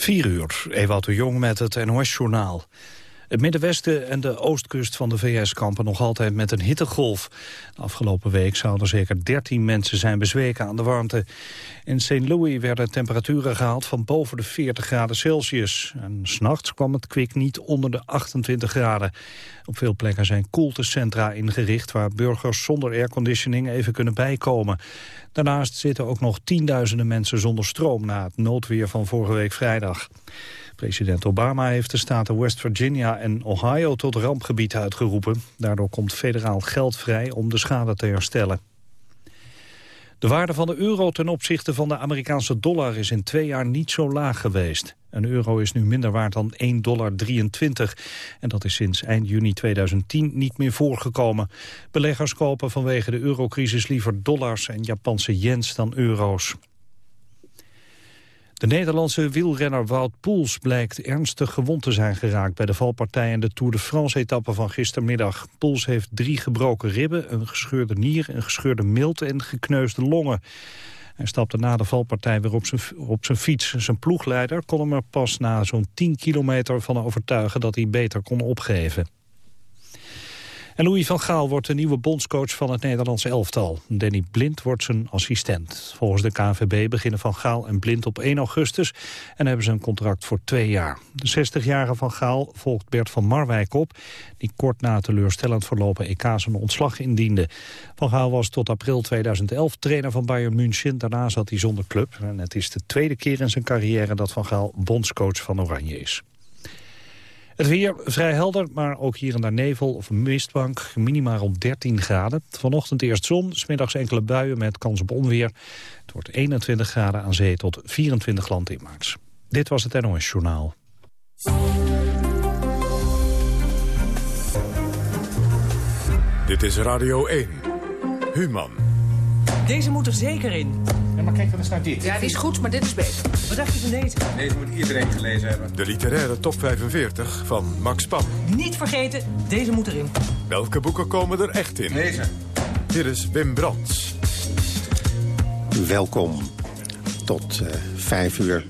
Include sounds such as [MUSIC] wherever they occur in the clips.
4 uur, Ewout de Jong met het NOS-journaal. Het Middenwesten en de oostkust van de VS kampen nog altijd met een hittegolf. Afgelopen week zouden zeker 13 mensen zijn bezweken aan de warmte. In St. Louis werden temperaturen gehaald van boven de 40 graden Celsius. En s'nachts kwam het kwik niet onder de 28 graden. Op veel plekken zijn koeltecentra ingericht... waar burgers zonder airconditioning even kunnen bijkomen. Daarnaast zitten ook nog tienduizenden mensen zonder stroom... na het noodweer van vorige week vrijdag. President Obama heeft de staten West Virginia en Ohio tot rampgebied uitgeroepen. Daardoor komt federaal geld vrij om de schade te herstellen. De waarde van de euro ten opzichte van de Amerikaanse dollar is in twee jaar niet zo laag geweest. Een euro is nu minder waard dan 1,23 dollar. En dat is sinds eind juni 2010 niet meer voorgekomen. Beleggers kopen vanwege de eurocrisis liever dollars en Japanse yens dan euro's. De Nederlandse wielrenner Wout Poels blijkt ernstig gewond te zijn geraakt bij de valpartij en de Tour de France-etappe van gistermiddag. Poels heeft drie gebroken ribben, een gescheurde nier, een gescheurde milt en gekneusde longen. Hij stapte na de valpartij weer op zijn, op zijn fiets. Zijn ploegleider kon hem er pas na zo'n 10 kilometer van overtuigen dat hij beter kon opgeven. En Louis van Gaal wordt de nieuwe bondscoach van het Nederlandse elftal. Danny Blind wordt zijn assistent. Volgens de KNVB beginnen Van Gaal en Blind op 1 augustus... en hebben ze een contract voor twee jaar. De 60-jarige Van Gaal volgt Bert van Marwijk op... die kort na teleurstellend verlopen EK zijn ontslag indiende. Van Gaal was tot april 2011 trainer van Bayern München. Daarna zat hij zonder club. En het is de tweede keer in zijn carrière dat Van Gaal bondscoach van Oranje is. Het weer vrij helder, maar ook hier en daar nevel of een mistbank. Minimaal rond 13 graden. Vanochtend eerst zon, smiddags enkele buien met kans op onweer. Het wordt 21 graden aan zee tot 24 landinwaarts. Dit was het NOS Journaal. Dit is Radio 1. Human. Deze moet er zeker in. Ja, maar kijk dan eens naar dit. Ja, die is goed, maar dit is beter. Wat dacht je van deze? Deze moet iedereen gelezen hebben. De literaire top 45 van Max Pam. Niet vergeten, deze moet erin. Welke boeken komen er echt in? Deze. Hier is Wim Brands. Welkom tot uh, vijf uur.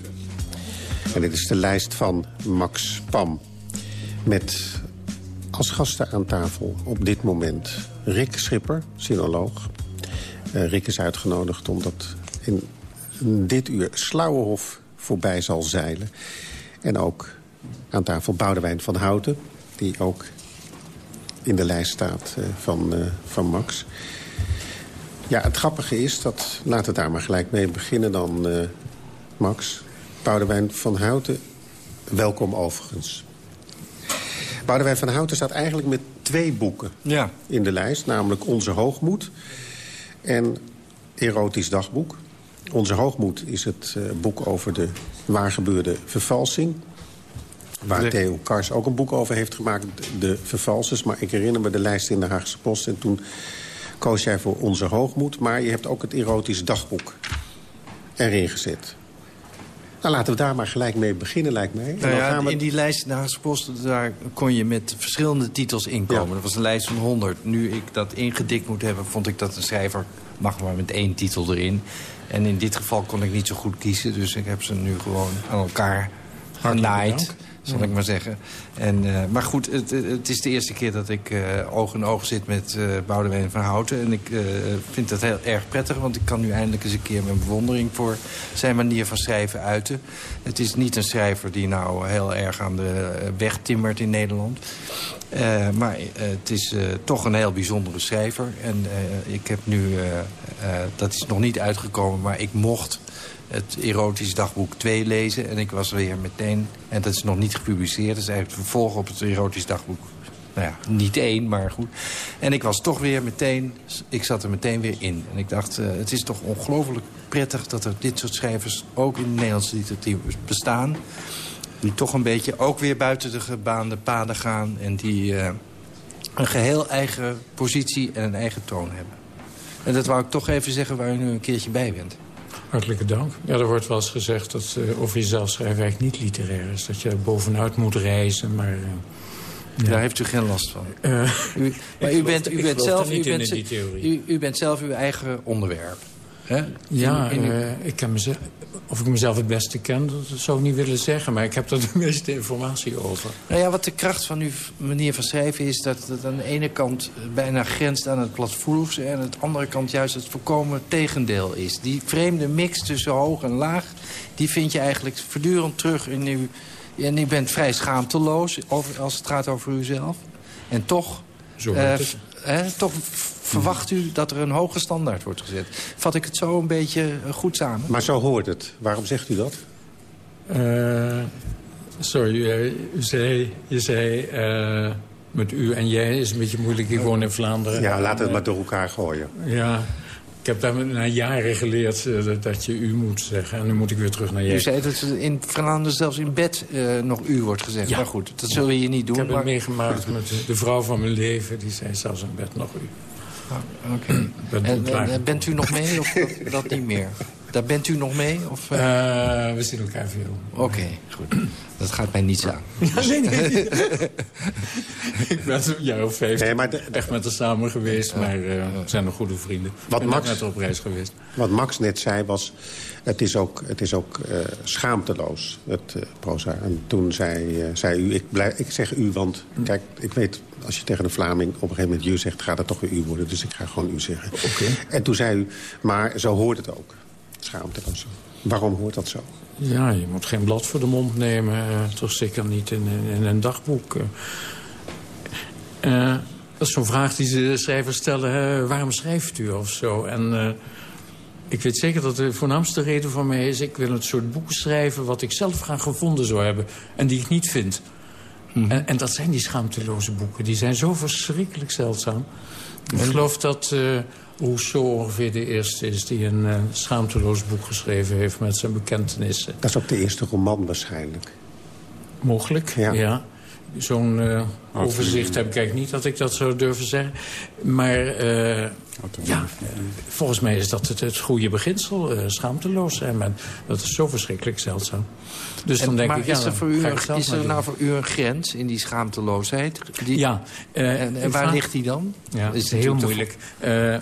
En dit is de lijst van Max Pam. Met als gasten aan tafel op dit moment Rick Schipper, sinoloog. Uh, Rick is uitgenodigd omdat in dit uur Slauwenhof voorbij zal zeilen. En ook aan tafel Boudewijn van Houten, die ook in de lijst staat uh, van, uh, van Max. Ja, het grappige is, dat, laten we daar maar gelijk mee beginnen dan, uh, Max. Boudewijn van Houten, welkom overigens. Boudewijn van Houten staat eigenlijk met twee boeken ja. in de lijst. Namelijk Onze Hoogmoed en Erotisch Dagboek. Onze Hoogmoed is het uh, boek over de waargebeurde vervalsing. Waar. Theo Kars ook een boek over heeft gemaakt, de vervalsers. Maar ik herinner me de lijst in de Haagse Post. En toen koos jij voor Onze Hoogmoed. Maar je hebt ook het Erotisch Dagboek erin gezet. Nou, laten we daar maar gelijk mee beginnen, lijkt mij. Nou ja, gaan we... In die lijst in de Haagse Post daar kon je met verschillende titels inkomen. Ja. Dat was een lijst van 100. Nu ik dat ingedikt moet hebben, vond ik dat een schrijver... mag maar met één titel erin. En in dit geval kon ik niet zo goed kiezen. Dus ik heb ze nu gewoon aan elkaar genaaid zal ja. ik maar zeggen. En, uh, maar goed, het, het, is de eerste keer dat ik uh, oog in oog zit met uh, Boudewijn van Houten. En ik vind dat heel erg prettig, want ik kan nu eindelijk eens een keer mijn bewondering voor zijn manier van schrijven uiten. Het is niet een schrijver die nou heel erg aan de weg timmert in Nederland. maar het is toch een heel bijzondere schrijver. En ik heb nu, dat is nog niet uitgekomen, maar ik mocht het erotisch dagboek 2 lezen. En ik was weer meteen, en dat is nog niet gepubliceerd... dat is eigenlijk het vervolg op het erotisch dagboek. Nou ja, niet één, maar goed. En ik was toch weer meteen, ik zat er meteen weer in. En ik dacht, uh, het is toch ongelooflijk prettig... dat er dit soort schrijvers ook in de Nederlandse literatuur bestaan. Die toch een beetje ook weer buiten de gebaande paden gaan. En die uh, een geheel eigen positie en een eigen toon hebben. En dat wou ik toch even zeggen waar u nu een keertje bij bent. Hartelijke dank. Ja, er wordt wel eens gezegd dat uh, over jezelf schrijven eigenlijk niet literair is. Dat je bovenuit moet reizen, maar... Uh, ja. Daar heeft u geen last van. Uh, [LAUGHS] u, maar u bent, u, bent zelf, u, bent, u, u, bent zelf uw eigen onderwerp. Hè? Ja, In- in- eh, ik ken mezelf, of ik mezelf het beste ken, dat zou ik niet willen zeggen. Maar ik heb daar de [LAUGHS] meeste informatie over. Nou ja, wat de kracht van uw manier van schrijven is... dat het aan de ene kant bijna grenst aan het platvloerse... en aan de andere kant juist het voorkomen tegendeel is. Die vreemde mix tussen hoog en laag... die vind je eigenlijk voortdurend terug in uw... En u bent vrij schaamteloos over, als het gaat over uzelf. En toch, Zo eh, toch verwacht u dat er een hoge standaard wordt gezet. Vat ik het zo een beetje eh, goed samen? Maar zo hoort het. Waarom zegt u dat? Eh, sorry, eh, u zei, je zei eh, met u en jij is een beetje moeilijk. Ik woon in Vlaanderen. Ja, we het maar door elkaar gooien. Ja, ik heb daar na jaren geleerd dat- je u moet zeggen. En nu moet ik weer terug naar jij. U zei dat in Vlaanderen zelfs in bed eh, nog u wordt gezegd. Ja. Maar goed, dat zul je hier niet doen. Ik heb het meegemaakt met de- de vrouw van mijn leven. Die zei zelfs in bed nog u. Ah, Oké. Ben En, klaar. en, bent u nog mee of dat, dat niet meer? Daar bent u nog mee? Of, eh? Eh, we zien elkaar veel. Oké, goed. Dat gaat mij niets aan. Ja, nee, nee. ik ben een jaar of vijf Nee, maar de- echt met haar samen geweest. Maar eh, we zijn nog goede vrienden. Wat Max- haar op reis geweest. Wat Max net zei was, het is ook, het is ook eh, schaamteloos, het proza. En toen zei, zei u, ik, blijf, ik zeg u, want kijk, ik weet... als je tegen een Vlaming op een gegeven moment je zegt... gaat het toch weer u worden, dus ik ga gewoon u zeggen. En toen zei u, maar zo hoort het ook, schaamteloos. Waarom hoort dat zo? Ja, je moet geen blad voor de mond nemen. eh, toch zeker niet in, in, in een dagboek. eh. Eh, dat is zo'n vraag die de schrijvers stellen. hè, waarom schrijft u of zo? En eh, ik weet zeker dat de voornaamste reden voor mij is... ik wil een soort boek schrijven wat ik zelf graag gevonden zou hebben. En die ik niet vind. En, en dat zijn die schaamteloze boeken. Die zijn zo verschrikkelijk zeldzaam. Ik geloof dat eh, Rousseau ongeveer de eerste is... die een eh, schaamteloos boek geschreven heeft met zijn bekentenissen. Dat is ook de eerste roman waarschijnlijk. Mogelijk, Ja. ja. Zo'n eh, overzicht heb ik eigenlijk niet dat ik dat zou durven zeggen. Maar eh, ja, volgens mij is dat het, het goede beginsel. eh, schaamteloos zijn. Maar dat is zo verschrikkelijk zeldzaam. Dus dan En- denk maar ik, ja, is er, voor u, is er nou voor u een grens in die schaamteloosheid? Die, Ja. En, en waar ligt die dan? Ja, dat Is het heel moeilijk. Eh,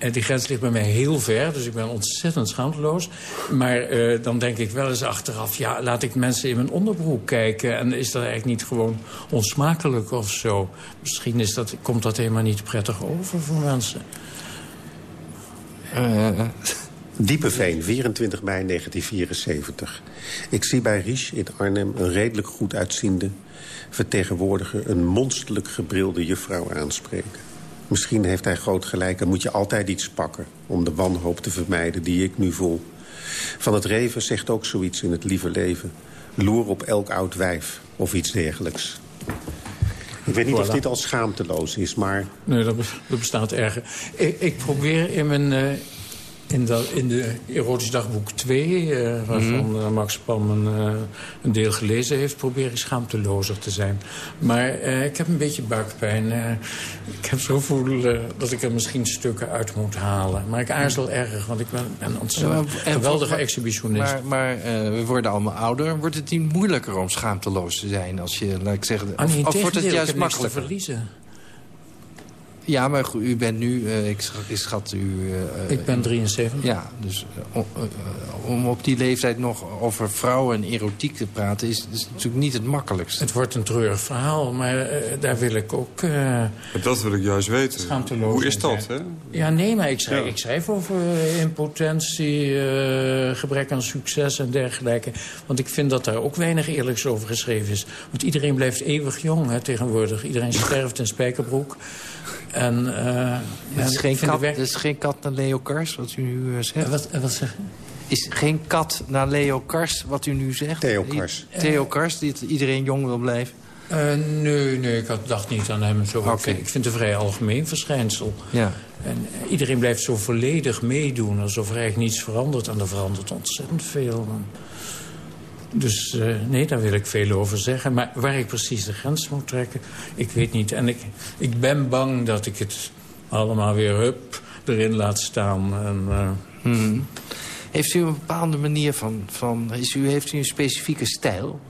en die grens ligt bij mij heel ver, dus ik ben ontzettend schaamteloos. Maar eh, dan denk ik wel eens achteraf... ja, laat ik mensen in mijn onderbroek kijken... en is dat eigenlijk niet gewoon onsmakelijk of zo? Misschien is dat, komt dat helemaal niet prettig over voor mensen. Eh, Diepeveen, 24 mei 1974. Ik zie bij Ries in Arnhem een redelijk goed uitziende vertegenwoordiger... een monsterlijk gebrilde juffrouw aanspreken. Misschien heeft hij groot gelijk en moet je altijd iets pakken... om de wanhoop te vermijden die ik nu voel. Van het Reven zegt ook zoiets in het lieve leven. Loer op elk oud wijf of iets dergelijks. Ik weet niet of dit al schaamteloos is, maar... Nee, dat bestaat erger. Ik, ik probeer in mijn... eh, in, dat, in de Erotisch Dagboek 2, eh, waarvan Mhm. eh, Max Pam een, eh, een deel gelezen heeft... probeer ik schaamtelozer te zijn. Maar ik heb een beetje buikpijn. ik heb zo'n gevoel dat ik er misschien stukken uit moet halen. Maar ik aarzel erg, want ik ben een ontzettend Ja, geweldige exhibitionist. Maar, maar we worden allemaal ouder. Wordt het niet moeilijker om schaamteloos te zijn? Als je, laat ik zeggen, Ah, of, of wordt het juist makkelijker? verliezen. Ja, maar goed, u bent nu, eh, ik, schat, ik schat u... eh, Ik ben 73. Ja, dus eh, om, op die leeftijd nog over vrouwen en erotiek te praten... is, is natuurlijk niet het makkelijkste. Het wordt een treurig verhaal, maar daar wil ik ook... eh, Dat wil ik juist weten. Schaamteloos Hoe is dat, hè? Ja, nee, maar ik schrijf, Ja. ik schrijf over impotentie, gebrek aan succes en dergelijke. Want ik vind dat daar ook weinig eerlijks over geschreven is. Want iedereen blijft eeuwig jong hè, tegenwoordig. Iedereen [LAUGHS] sterft in spijkerbroek. En, eh, Het is, geen kat, de werk- het is geen kat naar Leo Kars, wat u nu eh, zegt. Eh, Wat, wat zeg? Is geen kat naar Leo Kars, wat u nu zegt? Theo Kars. I- Theo Kars, die iedereen jong wil blijven. Eh, nee, nee, ik had, dacht niet aan hem. Zo. Oké. Ik, vind, ik vind het een vrij algemeen verschijnsel. Ja. En iedereen blijft zo volledig meedoen, alsof er eigenlijk niets verandert. En er verandert ontzettend veel. Dus eh, nee, daar wil ik veel over zeggen. Maar waar ik precies de grens moet trekken, ik weet niet. En ik, ik ben bang dat ik het allemaal weer hup erin laat staan. En, eh, Mhm. Heeft u een bepaalde manier van... van is u, heeft u een specifieke stijl?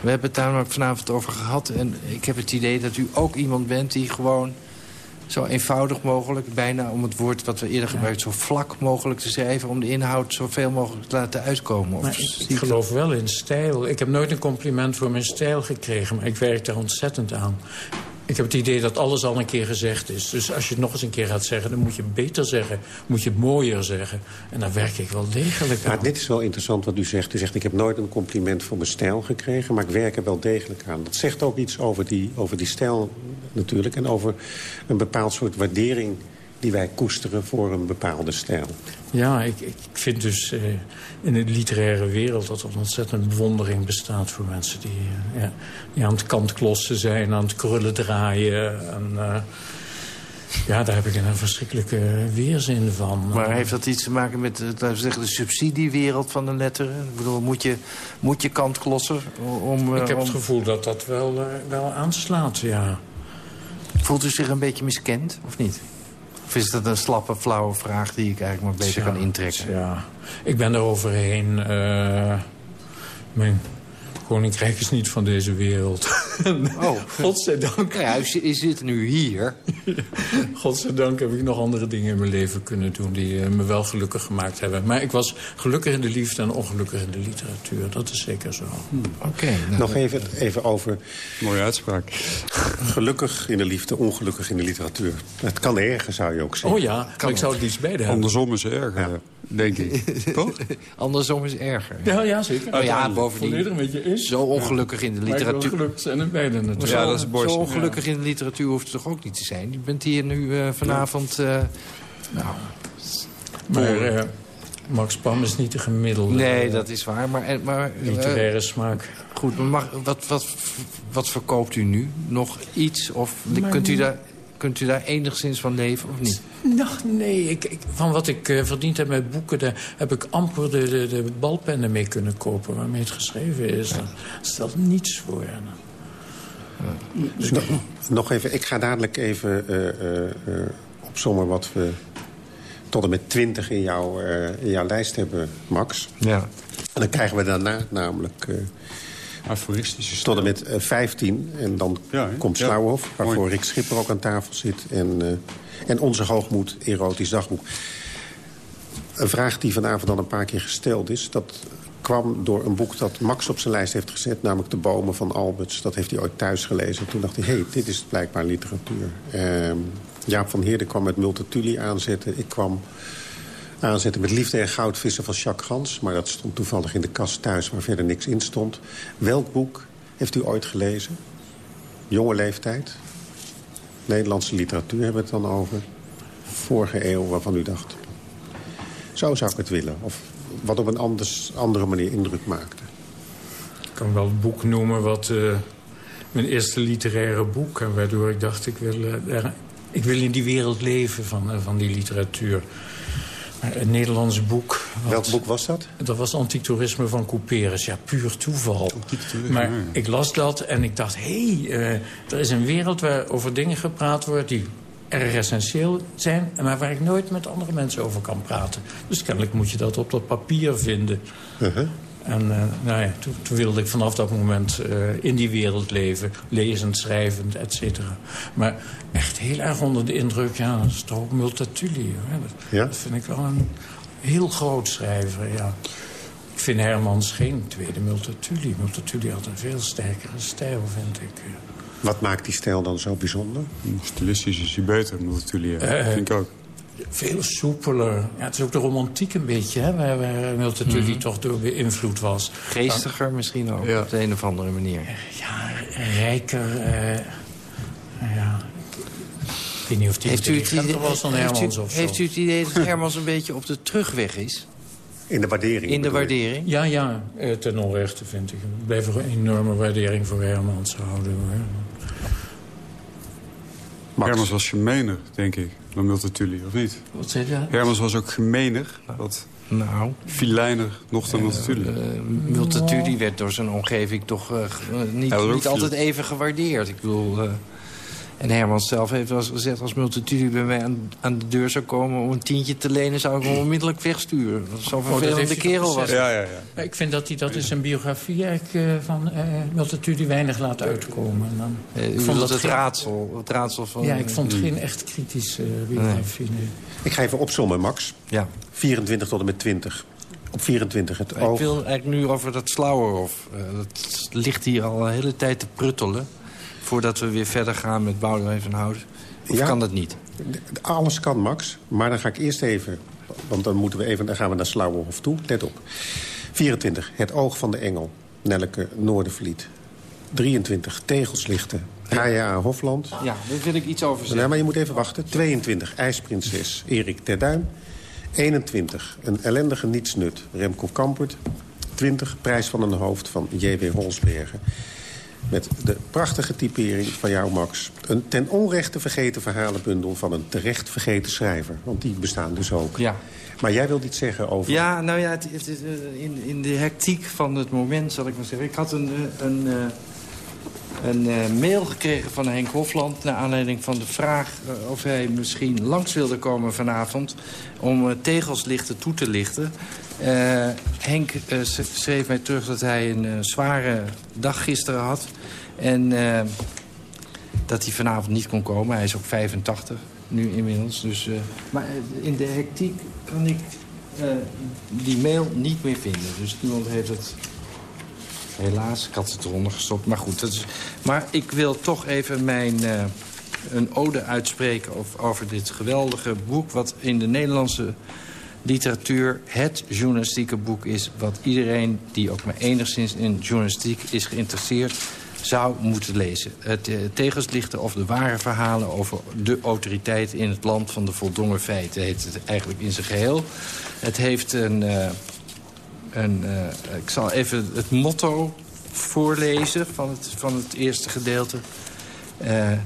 We hebben het daar vanavond over gehad. En ik heb het idee dat u ook iemand bent die gewoon zo eenvoudig mogelijk, bijna om het woord wat we eerder gebruikten... zo vlak mogelijk te schrijven, om de inhoud zoveel mogelijk te laten uitkomen? Maar ik, ik geloof wel in stijl. Ik heb nooit een compliment voor mijn stijl gekregen... maar ik werk daar ontzettend aan. Ik heb het idee dat alles al een keer gezegd is. Dus als je het nog eens een keer gaat zeggen... dan moet je het beter zeggen, moet je het mooier zeggen. En daar werk ik wel degelijk aan. Maar dit is wel interessant wat u zegt. U zegt, ik heb nooit een compliment voor mijn stijl gekregen... maar ik werk er wel degelijk aan. Dat zegt ook iets over die, over die stijl natuurlijk... en over een bepaald soort waardering die wij koesteren voor een bepaalde stijl. Ja, ik, ik vind dus eh, in de literaire wereld... dat er ontzettend bewondering bestaat voor mensen... die, eh, ja, die aan het kantklossen zijn, aan het krullen draaien. En, eh, ja, daar heb ik een verschrikkelijke weerzin van. Maar heeft dat iets te maken met laten we zeggen, de subsidiewereld van de letteren? Ik bedoel, moet je, moet je kantklossen om... ik heb om- het gevoel dat dat wel, wel aanslaat, ja. Voelt u zich een beetje miskend, of niet? Of is dat een slappe, flauwe vraag die ik eigenlijk maar beter kan intrekken? Ja, ik ben er overheen. eh, mijn koninkrijk is niet van deze wereld. [LAUGHS] Oh, Godzijdank. nou ja, u zit nu hier. [LAUGHS] Godzijdank heb ik nog andere dingen in mijn leven kunnen doen... die eh, me wel gelukkig gemaakt hebben. Maar ik was gelukkig in de liefde en ongelukkig in de literatuur. Dat is zeker zo. Oké. nou, Nog even, even over Mooie uitspraak. [LAUGHS] gelukkig in de liefde, ongelukkig in de literatuur. Het kan erger, zou je ook zeggen. Oh ja, maar ik zou het liefst beide hebben. Andersom is erger, denk ik. [LAUGHS] Toch? Andersom is erger. Ja, ja, zeker. Oh ja, bovendien- is. Zo ongelukkig in de literatuur. gelukkig zijn in beide natuurlijk. Ja, dat is mooiste. Zo ongelukkig in de literatuur hoeft het toch ook niet te zijn? Je bent hier nu eh, vanavond... eh, nou, Maar eh, Max Pam is niet de gemiddelde nee, dat is waar. Maar, en- maar eh, literaire smaak. goed, maar mag, wat, wat, wat verkoopt u nu? Nog iets? Of Maar kunt u, daar, kunt u daar enigszins van leven of niet? Nou, nee. Ik, ik- van wat ik eh, verdiend heb met boeken... daar heb ik amper de, de, de balpennen mee kunnen kopen... waarmee het geschreven is. Daar stelt niets voor. Dus nog, nog even, ik ga dadelijk even eh, eh, eh, opzommen wat we tot en met 20 in, jouw eh, in jouw lijst hebben, Max. Ja. En dan krijgen we daarna namelijk eh, Aforistische tot en met eh, 15. En dan Ja, komt. Slauwhof, waarvoor Mooi. Rick Schipper ook aan tafel zit. En, eh, en Onze Hoogmoed, erotisch dagboek. Een vraag die vanavond al een paar keer gesteld is... dat kwam door een boek dat Max op zijn lijst heeft gezet... namelijk De Bomen van Alberts. Dat heeft hij ooit thuis gelezen. Toen dacht hij, hé, hey, dit is blijkbaar literatuur. Ehm, Jaap van Heerden kwam met Multatuli aanzetten. Ik kwam aanzetten met Liefde en Goudvissen van Jacques Gans. Maar dat stond toevallig in de kast thuis waar verder niks in stond. Welk boek heeft u ooit gelezen? Jonge leeftijd? Nederlandse literatuur hebben we het dan over. Vorige eeuw waarvan u dacht... Zo zou ik het willen. Of wat op een anders, andere manier indruk maakte. Ik kan wel het boek noemen wat... eh, mijn eerste literaire boek... en waardoor ik dacht, ik wil, eh, ik wil in die wereld leven van, eh, van die literatuur. Maar een Nederlands boek... wat- Welk boek was dat? Dat was Antitoerisme van Couperus. Ja, puur toeval. Maar ik las dat en ik dacht... hé, hey, eh, er is een wereld waar over dingen gepraat wordt... die erg essentieel zijn... maar waar ik nooit met andere mensen over kan praten. Dus kennelijk moet je dat op dat papier vinden. En eh, nou ja, toen, toen wilde ik vanaf dat moment eh, in die wereld leven. Lezend, schrijvend, et cetera. Maar echt heel erg onder de indruk... ja, dat is toch ook Multatuli. Hoor. Dat, Ja? dat vind ik wel een heel groot schrijver, ja. Ik vind Hermans geen tweede Multatuli. Multatuli had een veel sterkere stijl, vind ik. Wat maakt die stijl dan zo bijzonder? Stilistisch is hij beter, Multatuli. Uh, vind ik ook. Veel soepeler. Ja, het is ook de romantiek een beetje, hè, waar, waar Multatuli toch door beïnvloed was. Geestiger misschien ook, Ja. op de een of andere manier. Ja, rijker. eh, ja. Ik weet niet of die Heeft u, het idee, was dan heeft, Hermans u, of zo. heeft u het idee dat Hermans een beetje op de terugweg is? In de waardering. In de waardering? Ja, ja, eh, ten onrechte vind ik. Ik blijf er een enorme waardering voor Hermans houden. Hermans was gemener, denk ik, dan Multatuli, of niet? Wat zei je? Hermans was ook gemener, wat Nou, filijner nog dan Multatuli. eh Multatuli werd door zijn omgeving toch eh, eh, niet, niet altijd even gewaardeerd. Ik bedoel, eh, En Herman zelf heeft wel eens gezegd... als Multatuli bij mij aan, aan, de deur zou komen om een tientje te lenen... zou ik hem onmiddellijk wegsturen. Dat zo'n Oh, vervelende kerel was. Ja, ja, ja. Ik vind dat hij dat in zijn biografie eigenlijk uh, van uh, Multatuli weinig laat uitkomen. Dan, uh, ik vond dat het raadsel, het raadsel van... Ja, ik vond het geen echt kritische biografie. Nee. Ik ga even opzommen, Max. Ja. 24 tot en met 20. Op 24 het oog. Ik wil eigenlijk nu over dat Slauerhof. Uh, dat ligt hier al een hele tijd te pruttelen. Voordat we weer verder gaan met Boudewijn van Houten. Of ja, kan dat niet? Alles kan, Max. Maar dan ga ik eerst even... Want dan, moeten we even, dan gaan we naar Slauerhof toe. Let op. 24. Het oog van de engel. Nelke Noordervliet. 23. Tegelslichten. H.J.A. Hofland. Ja, daar wil ik iets over zeggen. Ja, maar je moet even wachten. 22. IJsprinses. Erik Terduin. 21. Een ellendige nietsnut. Remco Kampert. 20. Prijs van een hoofd van J.W. Holsbergen. Met de prachtige typering van jou, Max. Een ten onrechte vergeten verhalenbundel van een terecht vergeten schrijver. Want die bestaan dus ook. Ja. Maar jij wilt iets zeggen over... Ja, nou ja, het, het, in, in de hectiek van het moment, zal ik maar zeggen. Ik had een, een, een, een mail gekregen van Henk Hofland... naar aanleiding van de vraag of hij misschien langs wilde komen vanavond... om tegelslichten toe te lichten. Uh, Henk uh, schreef mij terug dat hij een uh, zware dag gisteren had. En dat hij vanavond niet kon komen. Hij is ook 85 nu inmiddels. Dus, maar in de hectiek kan ik die mail niet meer vinden. Dus iemand heeft het... Helaas, ik had het eronder gestopt. Maar goed, maar ik wil toch even mijn een ode uitspreken over, dit geweldige boek... wat in de Nederlandse literatuur het journalistieke boek is... wat iedereen die ook maar enigszins in journalistiek is geïnteresseerd... zou moeten lezen. Het tegenslichten of de ware verhalen over de autoriteit in het land van de voldongen feiten... heet het eigenlijk in zijn geheel. Het heeft een... Uh, een uh, ik zal even het motto voorlezen van het, van het eerste gedeelte... Uh, uh,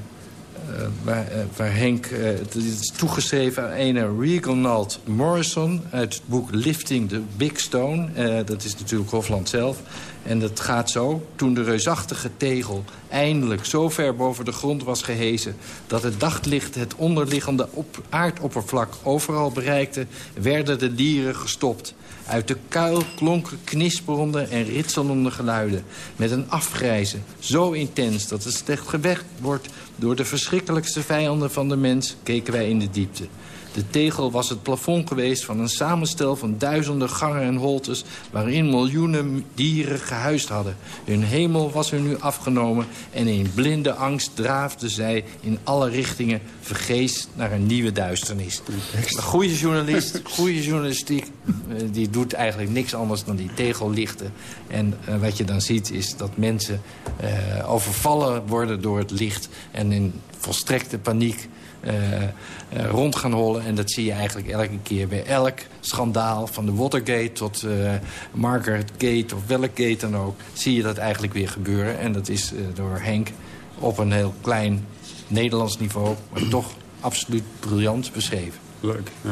waar, waar, Henk... Het is toegeschreven aan ene Reginald Morrison... uit het boek Lifting the Big Stone. dat is natuurlijk Hofland zelf. En dat gaat zo. Toen de reusachtige tegel eindelijk zo ver boven de grond was gehezen... dat het daglicht het onderliggende op aardoppervlak overal bereikte... werden de dieren gestopt. Uit de kuil klonken knisperende en ritselende geluiden... met een afgrijzen zo intens dat het slecht gewekt wordt... door de verschrikkelijkste vijanden van de mens, keken wij in de diepte. De tegel was het plafond geweest van een samenstel van duizenden gangen en holtes... waarin miljoenen dieren gehuisd hadden. Hun hemel was hun nu afgenomen en in blinde angst draafden zij in alle richtingen... vergeest naar een nieuwe duisternis. Een goede journalist, [LAUGHS] goede journalistiek, die doet eigenlijk niks anders dan die tegel lichten. En uh, wat je dan ziet is dat mensen uh, overvallen worden door het licht... en in volstrekte paniek rond gaan hollen. En dat zie je eigenlijk elke keer bij elk schandaal... van de Watergate tot uh, Margaret Gate of welk gate dan ook... zie je dat eigenlijk weer gebeuren. En dat is door Henk op een heel klein Nederlands niveau... maar toch absoluut briljant beschreven. Leuk, ja.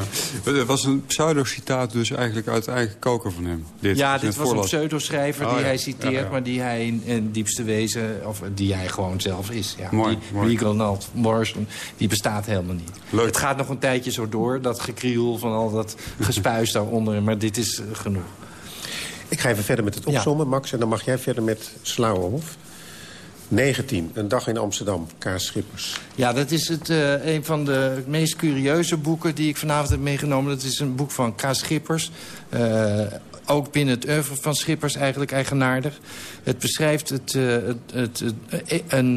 Het was een pseudo-citaat dus eigenlijk uit de eigen koker van hem. Dit, ja, dit was voorlas. een pseudo-schrijver oh, die ja. hij citeert... Ja, ja. maar die hij in, in diepste wezen, of die hij gewoon zelf is. Ja. Mooi, die mooi. Morrison, die bestaat helemaal niet. Leuk. Het gaat nog een tijdje zo door, dat gekriel van al dat [LAUGHS] gespuis daaronder. Maar dit is uh, genoeg. Ik ga even verder met het opzommen, Max. En dan mag jij verder met Slauwenhof. 19, een dag in Amsterdam, Kaas Schippers. Ja, dat is het, uh, een van de meest curieuze boeken die ik vanavond heb meegenomen. Dat is een boek van Kaas Schippers. Uh, ook binnen het oeuvre van Schippers eigenlijk eigenaardig. Het beschrijft het, het, het een,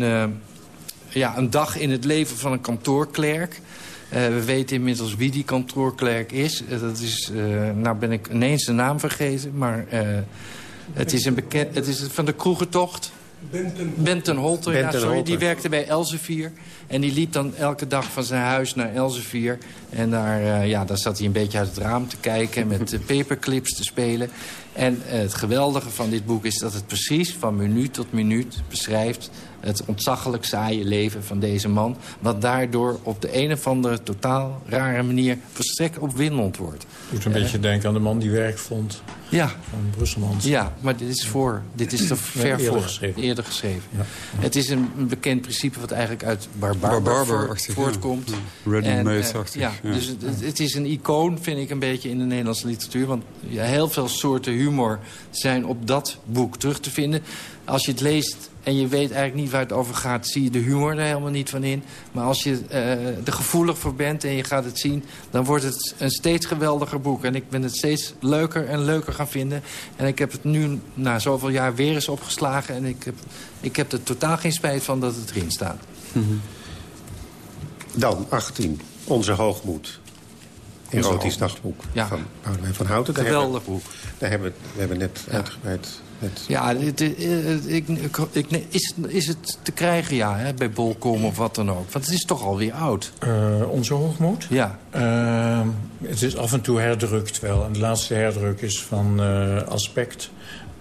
ja, een dag in het leven van een kantoorklerk. we weten inmiddels wie die kantoorklerk is. dat is, nou ben ik ineens de naam vergeten, maar het is, een bekend, het is van de kroegentocht. Benten, Benten Holter, Benten ja, sorry, Holter. die werkte bij Elsevier. En die liep dan elke dag van zijn huis naar Elsevier. En daar, uh, ja, daar zat hij een beetje uit het raam te kijken... en met uh, paperclips te spelen. En eh, het geweldige van dit boek is dat het precies van minuut tot minuut beschrijft... het ontzaglijk saaie leven van deze man... wat daardoor op de een of andere totaal rare manier verstrekt opwindend wordt. Doet een beetje denken aan de man die werk vond Ja, van Brusselmans. ja, maar dit is voor. Dit is er ver eerder voor. geschreven. Eerder geschreven. Ja. Het is een, bekend principe wat eigenlijk uit Barbarber ja. voortkomt. En, eh, achtig, ja, ja. dus het, het is een icoon, vind ik, een beetje in de Nederlandse literatuur. Want ja, heel veel soorten humor zijn op dat boek terug te vinden. Als je het leest en je weet eigenlijk niet waar het over gaat... zie je de humor er helemaal niet van in. Maar als je eh, er gevoelig voor bent en je gaat het zien... dan wordt het een steeds geweldiger boek. En ik ben het steeds leuker en leuker gaan vinden. En ik heb het nu na zoveel jaar weer eens opgeslagen... en ik heb, ik heb er totaal geen spijt van dat het erin staat. Dan 18, Onze Hoogmoed. Erotisch dagboek Ja. van Boudewijn van Houten. Daar hebben, Geweldig boek. daar hebben we, we hebben net Ja. uitgebreid... Met, Ja, het, eh, ik, ik, ik, is, het- is het te krijgen, ja, hè, bij Bolcom of wat dan ook? Want het is toch alweer oud. Eh, onze hoogmoed? Ja, Ehm, het is af en toe herdrukt wel. En de laatste herdruk is van eh, Aspect.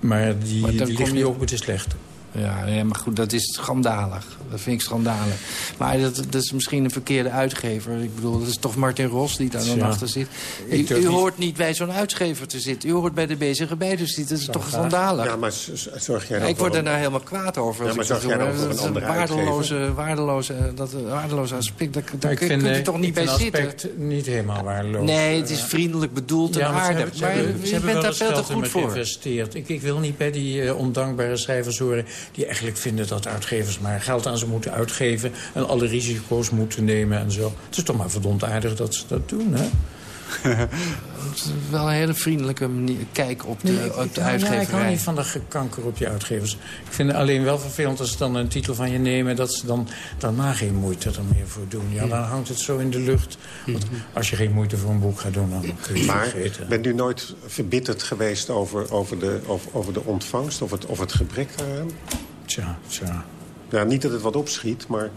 Maar die, Maar die ligt je- nu ook met de slechte. ja, ja, maar goed, dat is schandalig. Dat vind ik schandalig. Maar dat, dat is misschien een verkeerde uitgever. Ik bedoel, dat is toch Martin Ros die daar dan Ja. achter zit. U, hoort niet bij zo'n uitgever te zitten. U hoort bij de bezige bij te zitten. Dat is toch graag. schandalig? ja, maar zorg jij Ja, ik word er nou helemaal kwaad over. Ja, als maar zorg jij doe. dan voor Dat een andere waardeloze, waardeloze, dat waardeloze aspect. Daar, daar kun vind, je eh, toch niet ik bij vind zitten? Aspect niet helemaal waardeloos. Nee, het is Eh, vriendelijk bedoeld en Ja, maar ze aardig. maar je hebben bent wel daar eens veel te goed voor. geïnvesteerd. Ik, ik wil niet bij die eh, ondankbare schrijvers horen... die eigenlijk vinden dat uitgevers maar geld aan ze moeten uitgeven... en alle risico's moeten nemen en zo. Het is toch maar verdomd aardig dat ze dat doen, hè? [LAUGHS] Het is wel een hele vriendelijke manier, kijk op de, Nee, ik, op ik de hou- ja, ik hou uitgeverij. niet van dat gekanker op je uitgevers. Ik vind het alleen wel vervelend als ze dan een titel van je nemen... dat ze dan daarna geen moeite er meer voor doen. Ja, dan hangt het zo in de lucht. Want als je geen moeite voor een boek gaat doen, dan kun je het Maar vergeten. bent u nooit verbitterd geweest over, over, de, over, over de ontvangst of het, of het gebrek daaraan? Tja, tja. Ja, niet dat het wat opschiet, maar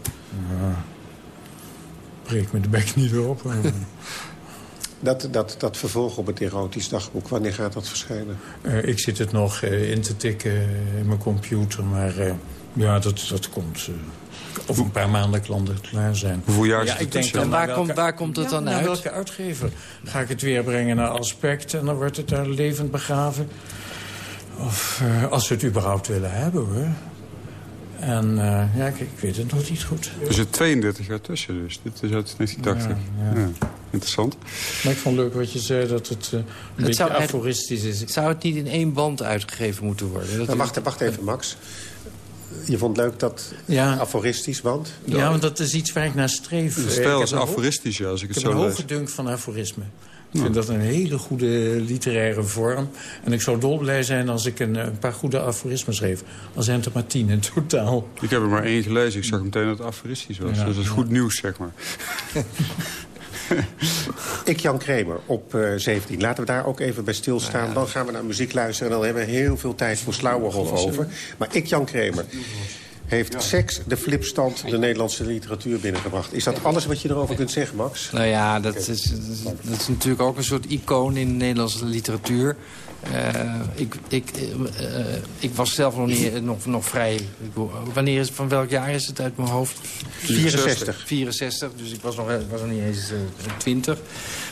Breek me de bek niet op. [LAUGHS] dat, dat, dat vervolg op het erotisch dagboek, wanneer gaat dat verschijnen? Eh, ik zit het nog eh, in te tikken in mijn computer, maar eh, ja, dat, dat komt... eh, over een paar maanden kan het klaar zijn. Hoeveel jaar Ja, zit ik denk dan waar welke- komt- waar komt het Ja, dan naar uit? welke uitgever? Ga ik het weer brengen naar Aspect en dan wordt het daar levend begraven? Of eh, als we het überhaupt willen hebben, hoor. En eh, ja, ik, ik weet het nog niet goed. Er zit 32 jaar tussen, dus dit is uit 1980. Ja, Ja, Interessant. Maar ik vond het leuk wat je zei, dat het eh, een beetje zou aforistisch is. Zou het niet in één band uitgegeven moeten worden? Dat Nou, wacht, wacht even, Max. Je vond leuk dat Ja. aforistisch, want... Ja, want dat is iets waar ik naar streef. De ik stijl is aforistisch, ja, als ik Ik het heb een zo hoge lees. dunk van aforisme. Ik vind dat een hele goede literaire vorm. En ik zou dolblij zijn als ik een, een paar goede aforismen schreef. Al zijn het er maar tien in totaal. Ik heb er maar één gelezen. Ik zag meteen dat het aforistisch was. Ja, dus dat is ja. goed nieuws, zeg maar. [LAUGHS] Ik, Jan Kramer, op eh 17. Laten we daar ook even bij stilstaan. Dan gaan we naar muziek luisteren. En dan hebben we heel veel tijd voor Slauwerhof over. Maar ik, Jan Kramer, heeft seks de flipstand de Nederlandse literatuur binnengebracht. Is dat alles wat je erover kunt zeggen, Max? Nou ja, dat is, dat is, dat is natuurlijk ook een soort icoon in de Nederlandse literatuur. Eh, ik, ik, eh, eh, ik was zelf nog, niet, nog, nog vrij... wanneer is, van welk jaar is het uit mijn hoofd? 64. 64, dus ik was nog, was nog niet eens eh, 20.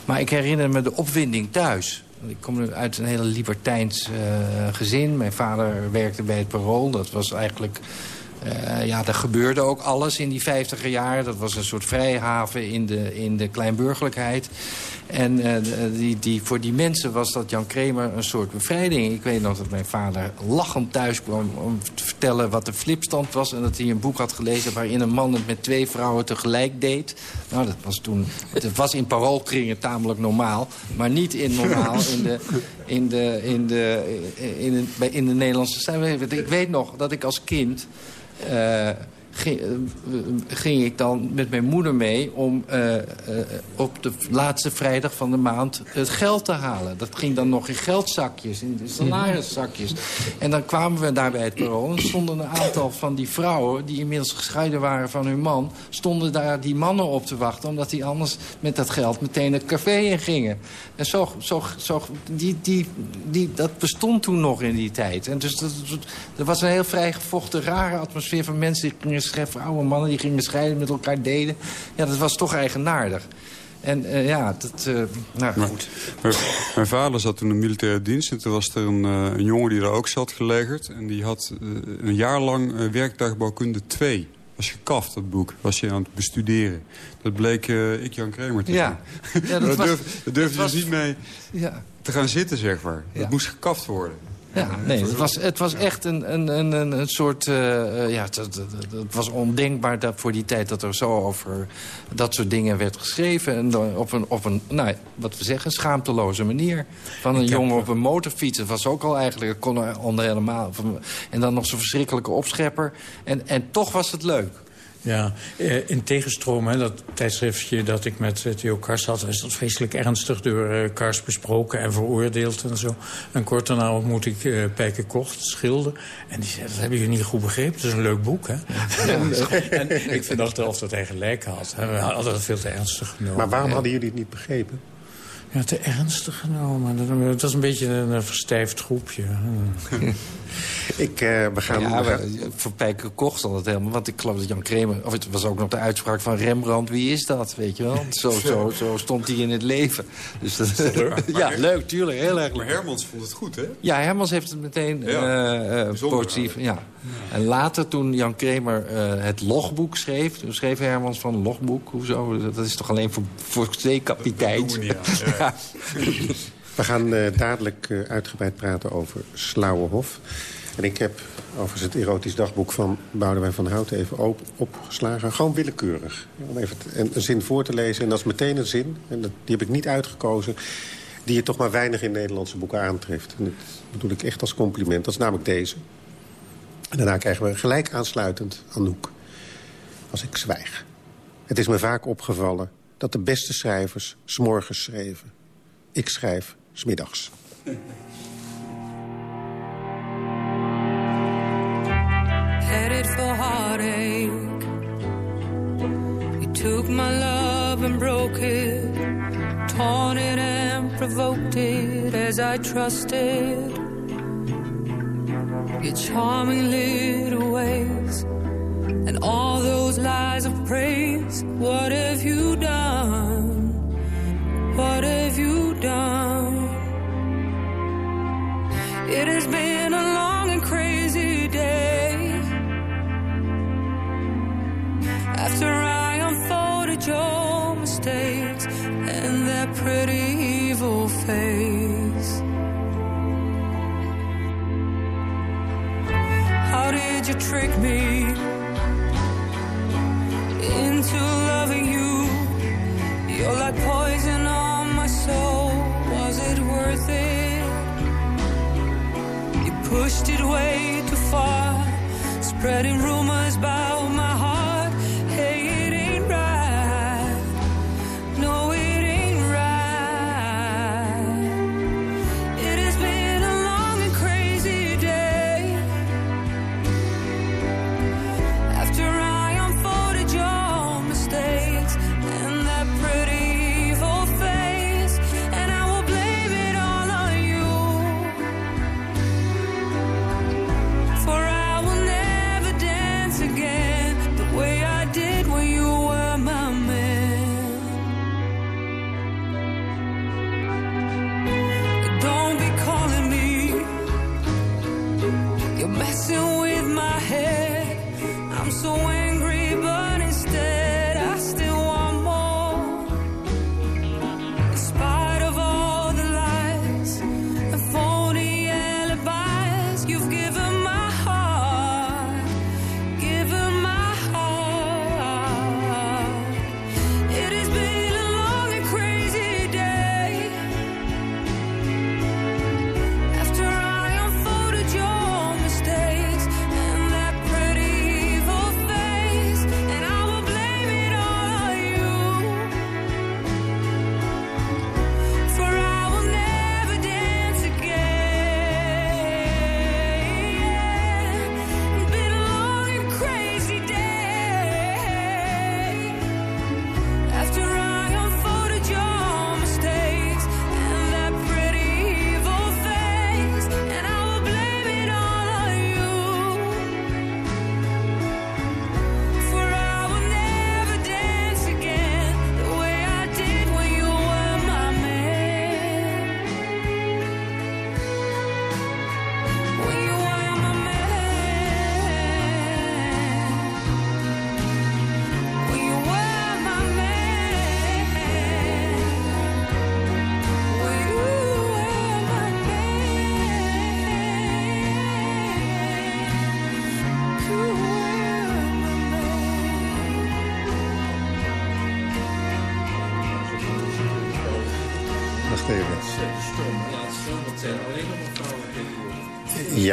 Maar ik herinner me de opwinding thuis. Ik kom uit een hele libertijns gezin. Mijn vader werkte bij het Parool. Dat was eigenlijk... eh, ja, er gebeurde ook alles in die vijftiger jaren. Dat was een soort vrijhaven in de, in de kleinburgerlijkheid. En eh, die, die, voor die mensen was dat Jan Kramer een soort bevrijding. Ik weet nog dat mijn vader lachend thuis kwam om te vertellen wat de flipstand was. En dat hij een boek had gelezen waarin een man het met twee vrouwen tegelijk deed. Nou, dat was toen... Het was in paroolkringen tamelijk normaal. Maar niet in normaal in de, in de, in de, in de, in de Nederlandse samenleving. Ik weet nog dat ik als kind... eh, ging, eh, ging ik dan met mijn moeder mee... om eh, eh, op de laatste vrijdag van de maand het geld te halen. Dat ging dan nog in geldzakjes, in salariszakjes. En dan kwamen we daar bij het bureau... en stonden een aantal van die vrouwen... die inmiddels gescheiden waren van hun man... stonden daar die mannen op te wachten... omdat die anders met dat geld meteen het café in gingen. En zo, zo, zo, die, die, die, dat bestond toen nog in die tijd. En dus dat, er was een heel vrij gevochten, rare atmosfeer van mensen... die scheffen, oude mannen die gingen scheiden met elkaar deden. Ja, dat was toch eigenaardig. En uh, ja, dat... Uh, nou, goed. Mijn, mijn, vader zat toen in de militaire dienst. En toen was er een, uh, een jongen die daar ook zat gelegerd. En die had een jaar lang werkdagbouwkunde 2 was gekaft, dat boek. Was je aan het bestuderen. Dat bleek ik Jan Kramer te ja. zijn. Ja, dat, [LAUGHS] durf, dat durfde je dus niet mee ja. te gaan zitten, zeg maar. Ja. Dat moest gekaft worden. Ja, nee, het was, het was echt een, een, een, een soort... Uh, ja, het, het, het, was ondenkbaar dat voor die tijd dat er zo over dat soort dingen werd geschreven. En op een, op een nou, wat we zeggen, schaamteloze manier. Van een jongen op een motorfiets. Dat was ook al eigenlijk, kon onder helemaal. En dan nog zo'n verschrikkelijke opschepper. En, en toch was het leuk. Ja, eh, in tegenstroom, hè, dat tijdschriftje dat ik met Theo Kars had... is dat vreselijk ernstig door uh, Kars besproken en veroordeeld en zo. En kort daarna ontmoet ik uh, Pijke Kocht, schilder. En die zei, dat hebben jullie niet goed begrepen. Het is een leuk boek, hè? [LAUGHS] en, en, ik vind achteraf dat hij gelijk had. We hadden het veel te ernstig genomen. Maar waarom hadden jullie het niet begrepen? Ja, te ernstig genomen. Dat was een beetje een verstijfd groepje. [LAUGHS] ik, uh, we gaan... Ja, we, voor Pijker Koch stond het helemaal. Want ik geloof dat Jan Kremer... Of het was ook nog de uitspraak van Rembrandt. Wie is dat, weet je wel? Zo, zo, zo stond hij in het leven. Dus dat, leuk? [LAUGHS] ja, leuk, tuurlijk. Heel erg leuk. Maar Hermans vond het goed, hè? Ja, Hermans heeft het meteen ja. uh, positief... Ja. En later, toen Jan Kremer uh, het logboek schreef... toen schreef Hermans van logboek, hoezo? Dat is toch alleen voor, voor zeekapiteins? Ja. [LAUGHS] [LAUGHS] We gaan uh, dadelijk uh, uitgebreid praten over Slauwenhof. En ik heb overigens het erotisch dagboek van Boudewijn van Houten even op, opgeslagen. Gewoon willekeurig. Om even een, zin voor te lezen. En dat is meteen een zin, en dat, die heb ik niet uitgekozen... die je toch maar weinig in Nederlandse boeken aantreft. Dat bedoel ik echt als compliment. Dat is namelijk deze. En daarna krijgen we gelijk aansluitend Anouk. Als ik zwijg. Het is me vaak opgevallen dat de beste schrijvers s'morgens schreven. Ik schrijf smiddags. Headed for heartache You took my love and broke it Torn it and provoked it As I trusted Your charming little ways And all those lies of praise What have you done? What have you done? It has been a long and crazy day. After I unfolded your mistakes And that pretty evil face. How did you trick me Into loving you? You're like poison pushed it way too far. Spreading rumors about my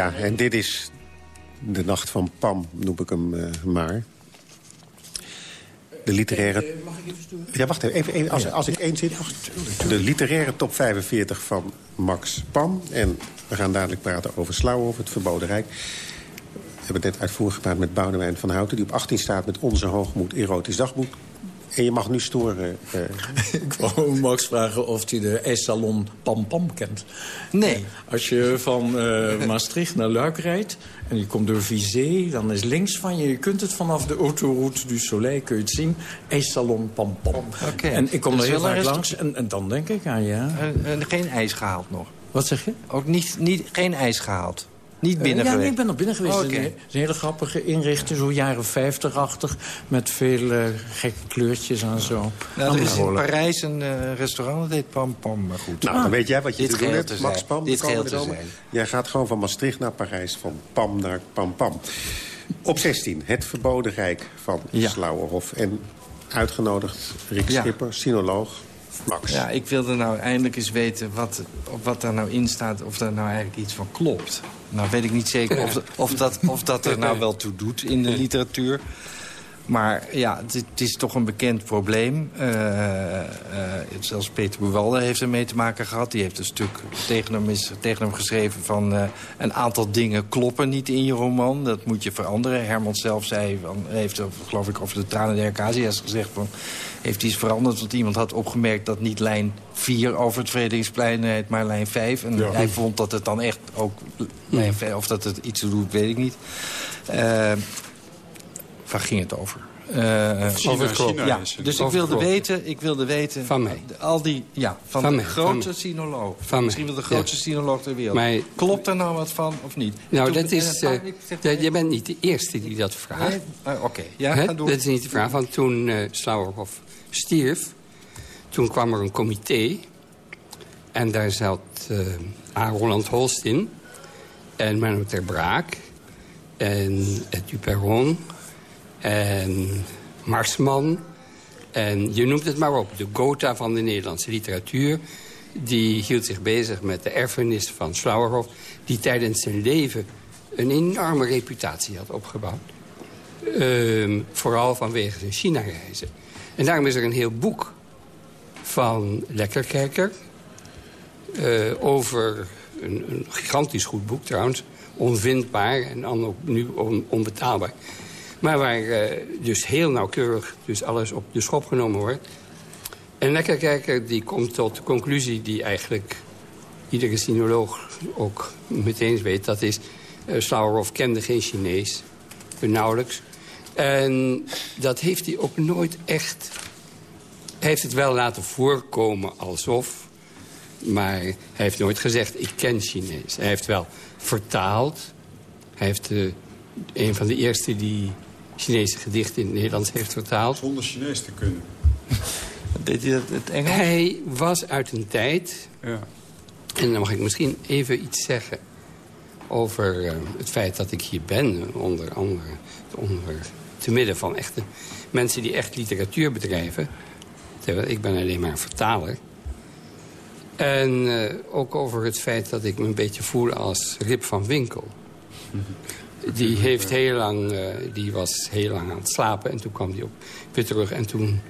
Ja, en dit is de nacht van Pam, noem ik hem uh, maar. De literaire... Uh, mag ik even? Ja, wacht even. even als, als ik één zit... De literaire top 45 van Max Pam. En we gaan dadelijk praten over Slauwhof, het Verboden Rijk. We hebben net uitvoerig gepraat met Boudewijn van Houten... die op 18 staat met Onze Hoogmoed Erotisch Dagboek. En je mag nu storen. Uh... [LAUGHS] ik wou Max vragen of hij de ijssalon Pam Pam kent. Nee. Als je van uh, Maastricht naar Luik rijdt en je komt door Vizé... dan is links van je, je kunt het vanaf de autoroute du Soleil kun je het zien... ijssalon Pam Pam. Okay. En ik kom Dus er heel vaak langs en, en dan denk ik aan ja. En, en geen ijs gehaald nog? Wat zeg je? Ook niet, niet, geen ijs gehaald? Niet binnen Uh, ja, geweest? nee, ik ben er binnen geweest. Oh, Het oké. is een- hele grappige inrichting, zo jaren 50-achtig... met veel eh, gekke kleurtjes en zo. Nou, er is in. Parijs een eh, restaurant, dat heet Pam Pam, maar goed. Nou, dan weet jij wat je Dit te doen geheel hebt, te Max zijn. Pam. Dit geheel te zijn. Jij gaat gewoon van Maastricht naar Parijs, van Pam naar Pam Pam. Op 16, het verboden rijk van Ja. En uitgenodigd Rick Ja. Schipper, sinoloog, Max. Ja, ik wilde nou eindelijk eens weten wat, wat daar nou in staat... of daar nou eigenlijk iets van klopt. Nou weet ik niet zeker of, of, dat, of dat er nou wel toe doet in de literatuur. Maar ja, het, het is toch een bekend probleem. Eh, eh, zelfs Peter Buwalde heeft ermee te maken gehad. Die heeft een stuk tegen hem, is, tegen hem geschreven van... eh, een aantal dingen kloppen niet in je roman. Dat moet je veranderen. Herman zelf zei, van, heeft geloof ik over de tranen der Acacia's gezegd... van heeft iets veranderd. Want iemand had opgemerkt dat niet lijn 4 over het Frederiksplein heet, maar lijn 5. En hij vond dat het dan echt ook lijn 5, of dat het iets doet, weet ik niet. Waar ging het over? Eh, China, over het. China ja, dus ik wilde, klopt. weten, ik wilde weten... Van mij. de- Al die, ja, van, Van de mij, van sinoloog. Van Misschien wel de grootste sinoloog ter wereld. Maar- Klopt er nou wat van of niet? Nou, Toen- dat is, eh, eh, dat- je bent niet de eerste die dat vraagt. Nee? Ah, Oké, ja, Hè? ga door. Dat is niet de vraag. Want toen Slauerhoff stierf, toen kwam er een comité. En daar zat eh A. Roland Holst in. En Menno ter Braak. En het Duperron. En Marsman. En je noemt het maar op. De Gotha van de Nederlandse literatuur. Die hield zich bezig met de erfenis van Slauerhoff. Die tijdens zijn leven een enorme reputatie had opgebouwd. Ehm, vooral vanwege zijn China-reizen. En daarom is er een heel boek van Lekkerkijker... eh, over een, een gigantisch goed boek trouwens. Onvindbaar en dan ook nu on- onbetaalbaar. Maar waar eh, dus heel nauwkeurig dus alles op de schop genomen wordt. En Lekkerkijker die komt tot de conclusie die eigenlijk iedere sinoloog ook meteen weet. Dat is, uh, kende geen Chinees, nauwelijks. En dat heeft hij ook nooit echt... Hij heeft het wel laten voorkomen alsof... maar hij heeft nooit gezegd, ik ken Chinees. Hij heeft wel vertaald. Hij heeft uh, een van de eerste die Chinese gedichten in het Nederlands heeft vertaald. Zonder Chinees te kunnen. [LAUGHS] Deed hij dat het Engels? Hij was uit een tijd... Ja. En dan mag ik misschien even iets zeggen over uh, het feit dat ik hier ben. Onder andere onder, te midden van echte mensen die echt literatuur bedrijven. Terwijl ik ben alleen maar een vertaler. En uh, ook over het feit dat ik me een beetje voel als Rip van Winkel. [LAUGHS] Die, heeft heel lang, uh, die was heel lang aan het slapen en toen kwam hij op weer terug. En toen,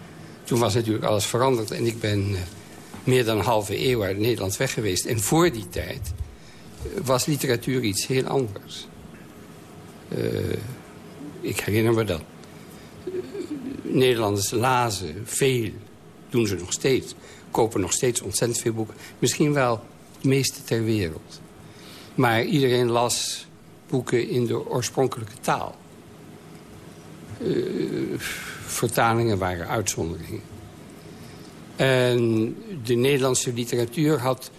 toen was natuurlijk alles veranderd en ik ben uh, meer dan een halve eeuw uit Nederland weg geweest. En voor die tijd was literatuur iets heel anders. ik herinner me dat. Nederlanders lazen veel, doen ze nog steeds. Kopen nog steeds ontzettend veel boeken. Misschien wel het meeste ter wereld. Maar iedereen las boeken in de oorspronkelijke taal. Uh, vertalingen waren uitzonderingen. En de Nederlandse literatuur had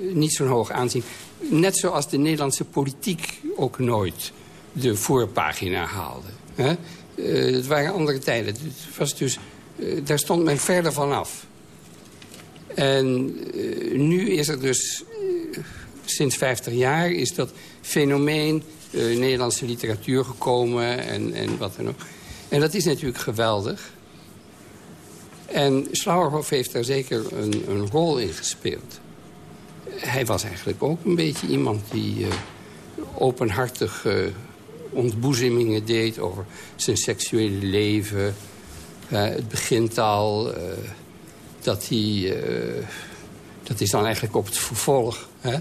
niet zo'n hoog aanzien. Net zoals de Nederlandse politiek ook nooit de voorpagina haalde. Hè? Uh, het waren andere tijden. Het was dus, daar stond men verder vanaf. En uh, nu is er dus, sinds 50 jaar, is dat fenomeen Nederlandse literatuur gekomen en, en wat dan ook. En dat is natuurlijk geweldig. En Slauerhoff heeft daar zeker een, een rol in gespeeld. hij was eigenlijk ook een beetje iemand die uh, openhartig uh, ontboezemingen deed... over zijn seksuele leven. het begint al dat hij... dat is dan eigenlijk op het vervolg. Hè?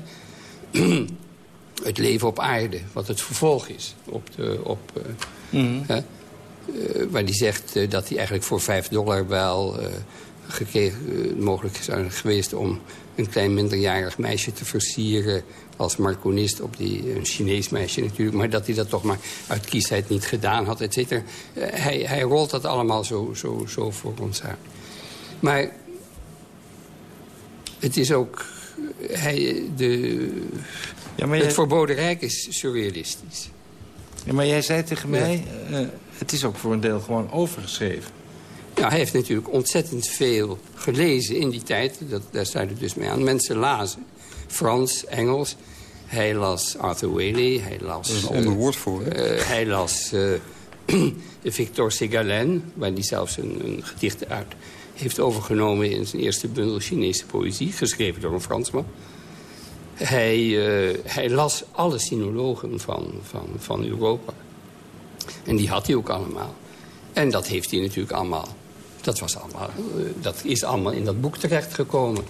[CLEARS THROAT] het leven op aarde, wat het vervolg is. Op de, op, mm -hmm. waar hij zegt dat hij eigenlijk voor 5 dollar wel gekregen, mogelijk is geweest om een klein minderjarig meisje te versieren als marconist op die, een Chinees meisje natuurlijk... maar dat hij dat toch maar uit kiesheid niet gedaan had, et cetera. Hij, hij rolt dat allemaal zo, zo, zo voor ons uit. Maar het is ook... Hij, de, ja, maar het verboden rijk is surrealistisch. Ja, maar jij zei tegen mij, uh, het is ook voor een deel gewoon overgeschreven. Ja, hij heeft natuurlijk ontzettend veel gelezen in die tijd. Dat, daar sluit het dus mee aan. Mensen lazen Frans, Engels. Hij las Arthur Waley. Hij las... Dat is een ander woord voor, uh, Hij las uh, [CLEARS THROAT] Victor Segalen, waar hij zelfs een, een, gedicht uit heeft overgenomen... in zijn eerste bundel Chinese poëzie, geschreven door een Fransman. Hij, uh, hij las alle sinologen van, van, van Europa. En die had hij ook allemaal. En dat heeft hij natuurlijk allemaal dat, was allemaal, eh, dat is allemaal in dat boek terechtgekomen.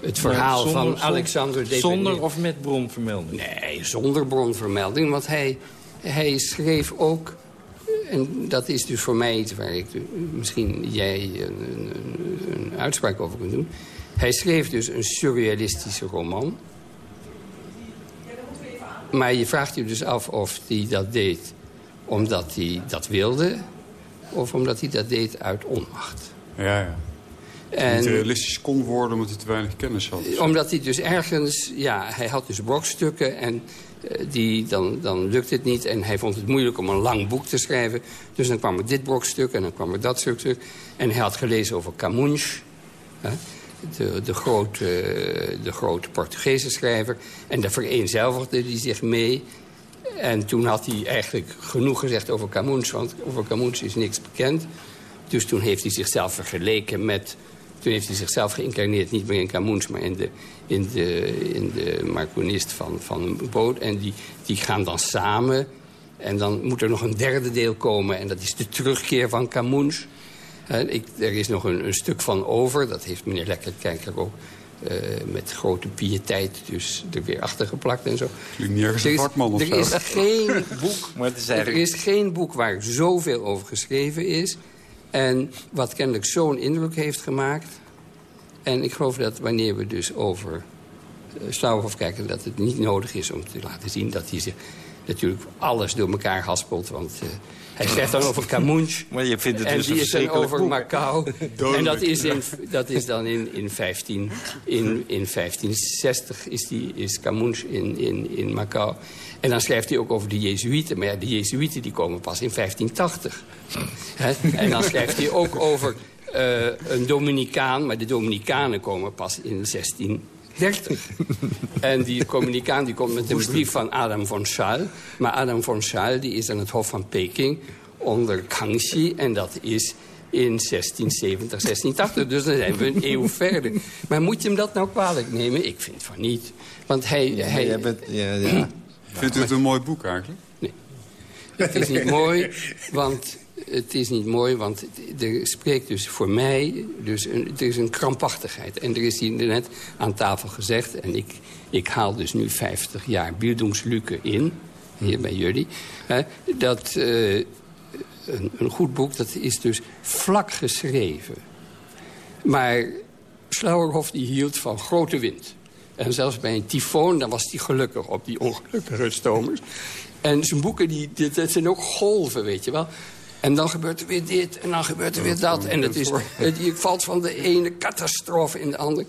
Het verhaal zonder, van Alexander de Zonder of met bronvermelding? Nee, zonder bronvermelding. Want hij, hij schreef ook... En dat is dus voor mij iets waar ik misschien jij een, een, een uitspraak over kunt doen. Hij schreef dus een surrealistische roman. Maar je vraagt je dus af of hij dat deed omdat hij dat wilde of omdat hij dat deed uit onmacht. Ja, ja. En, niet realistisch kon worden omdat hij te weinig kennis had. Omdat hij dus ergens... Ja, hij had dus brokstukken en die, dan, dan lukt het niet. En hij vond het moeilijk om een lang boek te schrijven. Dus dan kwam er dit brokstuk en dan kwam er dat stuk. En hij had gelezen over Camões. De, de, grote, de grote Portugese schrijver. En daar vereenzelvigde hij zich mee. En toen had hij eigenlijk genoeg gezegd over Camus, want over Camus is niks bekend. Dus toen heeft hij zichzelf vergeleken met... Toen heeft hij zichzelf geïncarneerd, niet meer in Camus, maar in de, in de, in de marconist van, van Boot. En die, die gaan dan samen. En dan moet er nog een derde deel komen. En dat is de terugkeer van Camus. ik, er is nog een, een, stuk van over. Dat heeft meneer Lekkerkijker ook uh, met grote pietijd dus er weer achter geplakt en zo. Klinkt niet ergens een vakman of Er is geen [LAUGHS] boek, maar het is eigenlijk... er is geen boek waar zoveel over geschreven is... en wat kennelijk zo'n indruk heeft gemaakt. En ik geloof dat wanneer we dus over uh, Stouwhof kijken... dat het niet nodig is om te laten zien dat hij zich natuurlijk alles door elkaar haspelt. Want uh, hij schrijft dan over Camus. [LAUGHS] Maar je vindt het en dus die is dan over boek. Macau. [LAUGHS] en dat is, in, dat is dan in, in, 15, in, in 1560 is, die, is Camus in, in, in Macau. En dan schrijft hij ook over de Jezuïeten. Maar ja, de Jezuïeten die komen pas in 1580. He? En dan schrijft hij ook over uh, een Dominicaan. Maar de Dominicanen komen pas in 16 30. en die communicant die komt met een brief van Adam von Schall. Maar Adam von Schall die is aan het Hof van Peking onder Kangxi. En dat is in 1670, 1680. Dus dan zijn we een eeuw verder. Maar moet je hem dat nou kwalijk nemen? Ik vind van niet. Want hij... Ja, hij bent, ja, ja. Vindt u het een mooi boek eigenlijk? Nee. Het is niet mooi, want het is niet mooi, want er spreekt dus voor mij... Dus een, er is een krampachtigheid. En er is hier net aan tafel gezegd... en ik, ik haal dus nu 50 jaar Bildungsluke in, hier bij jullie... Hè, dat uh, een, een goed boek, dat is dus vlak geschreven. Maar Slauerhoff die hield van grote wind. En zelfs bij een tyfoon, dan was hij gelukkig op die ongelukkige stomers. En zijn boeken, die, dat zijn ook golven, weet je wel. En dan gebeurt er weer dit en dan gebeurt er weer dat. En het is, het, je valt van de ene catastrofe in de andere.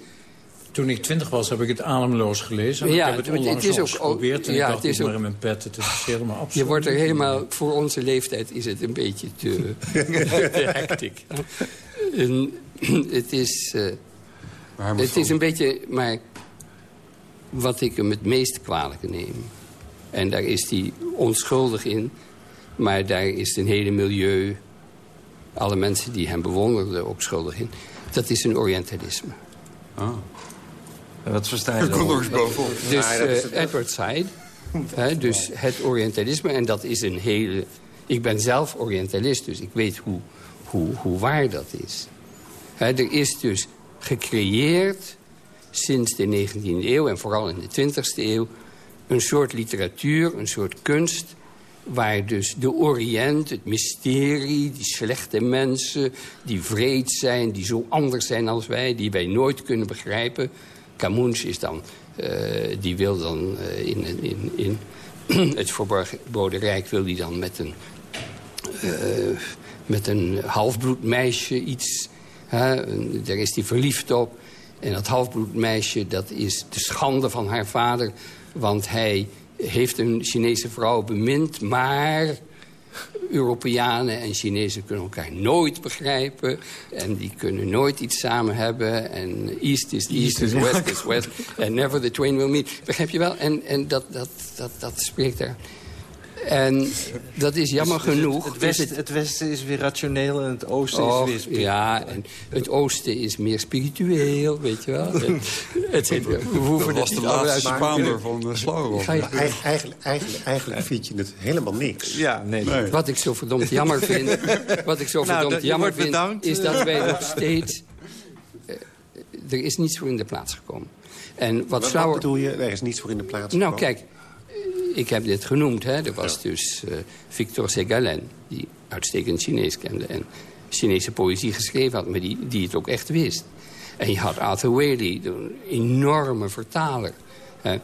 Toen ik twintig was, heb ik het ademloos gelezen. En ja, ik heb het onlangs het is ook, geprobeerd. En ja, ik dacht, het is ook, maar in mijn pet, het is helemaal absoluut. Je wordt er helemaal, voor onze leeftijd is het een beetje te, [LAUGHS] te hectic. En, het is, uh, het is een beetje, maar wat ik hem het meest kwalijk neem. En daar is hij onschuldig in. Maar daar is een hele milieu, alle mensen die hem bewonderden ook schuldig in. Dat is een orientalisme. Ah. Wat versta je nog bovenop. Dus Ja, dat is eh, het- Edward Said, [LAUGHS] hè, dus het Orientalisme. En dat is een hele... Ik ben zelf Orientalist, dus ik weet hoe, hoe, hoe waar dat is. Hè, er is dus gecreëerd sinds de 19e eeuw en vooral in de 20e eeuw... een soort literatuur, een soort kunst... waar dus de Oriënt, het mysterie, die slechte mensen... die vreed zijn, die zo anders zijn als wij... die wij nooit kunnen begrijpen. Camus is dan, eh, die wil dan eh, in, in, in [CLEARS THROAT] het verborgen rijk... wil die dan met een, eh, met een halfbloed meisje iets... Hè, daar is hij verliefd op. En dat halfbloed meisje, dat is de schande van haar vader... want hij heeft een Chinese vrouw bemind, maar... Europeanen en Chinezen kunnen elkaar nooit begrijpen. En die kunnen nooit iets samen hebben. En East is East, is West is West. And never the twain will meet. Begrijp je wel? En, en dat, dat, dat, dat spreekt daar. En dat is jammer genoeg. Het, is westen, het westen is weer rationeel en het oosten Och, is weer spiritueel. ja, en het oosten is meer spiritueel, weet je wel. [LAUGHS] Het we hoeven Dat was het de laatste Spaander van je- Maar eigenlijk, eigenlijk, eigenlijk, eigenlijk vind je het helemaal niks. Ja, nee. Nee. Wat ik zo verdomd jammer [LAUGHS] vind, wat ik zo Nou, verdomd jammer vind, bedankt. is dat wij nog steeds... eh, er is niets voor in de plaats gekomen. En wat Wat, wat bedoel je? Er is niets voor in de plaats Nou, gekomen? kijk, eh, ik heb dit genoemd. Hè. Er was dus eh, Victor Segalen, die uitstekend Chinees kende... en Chinese poëzie geschreven had, maar die, die het ook echt wist. En je had Arthur Waley, een enorme vertaler. Hè.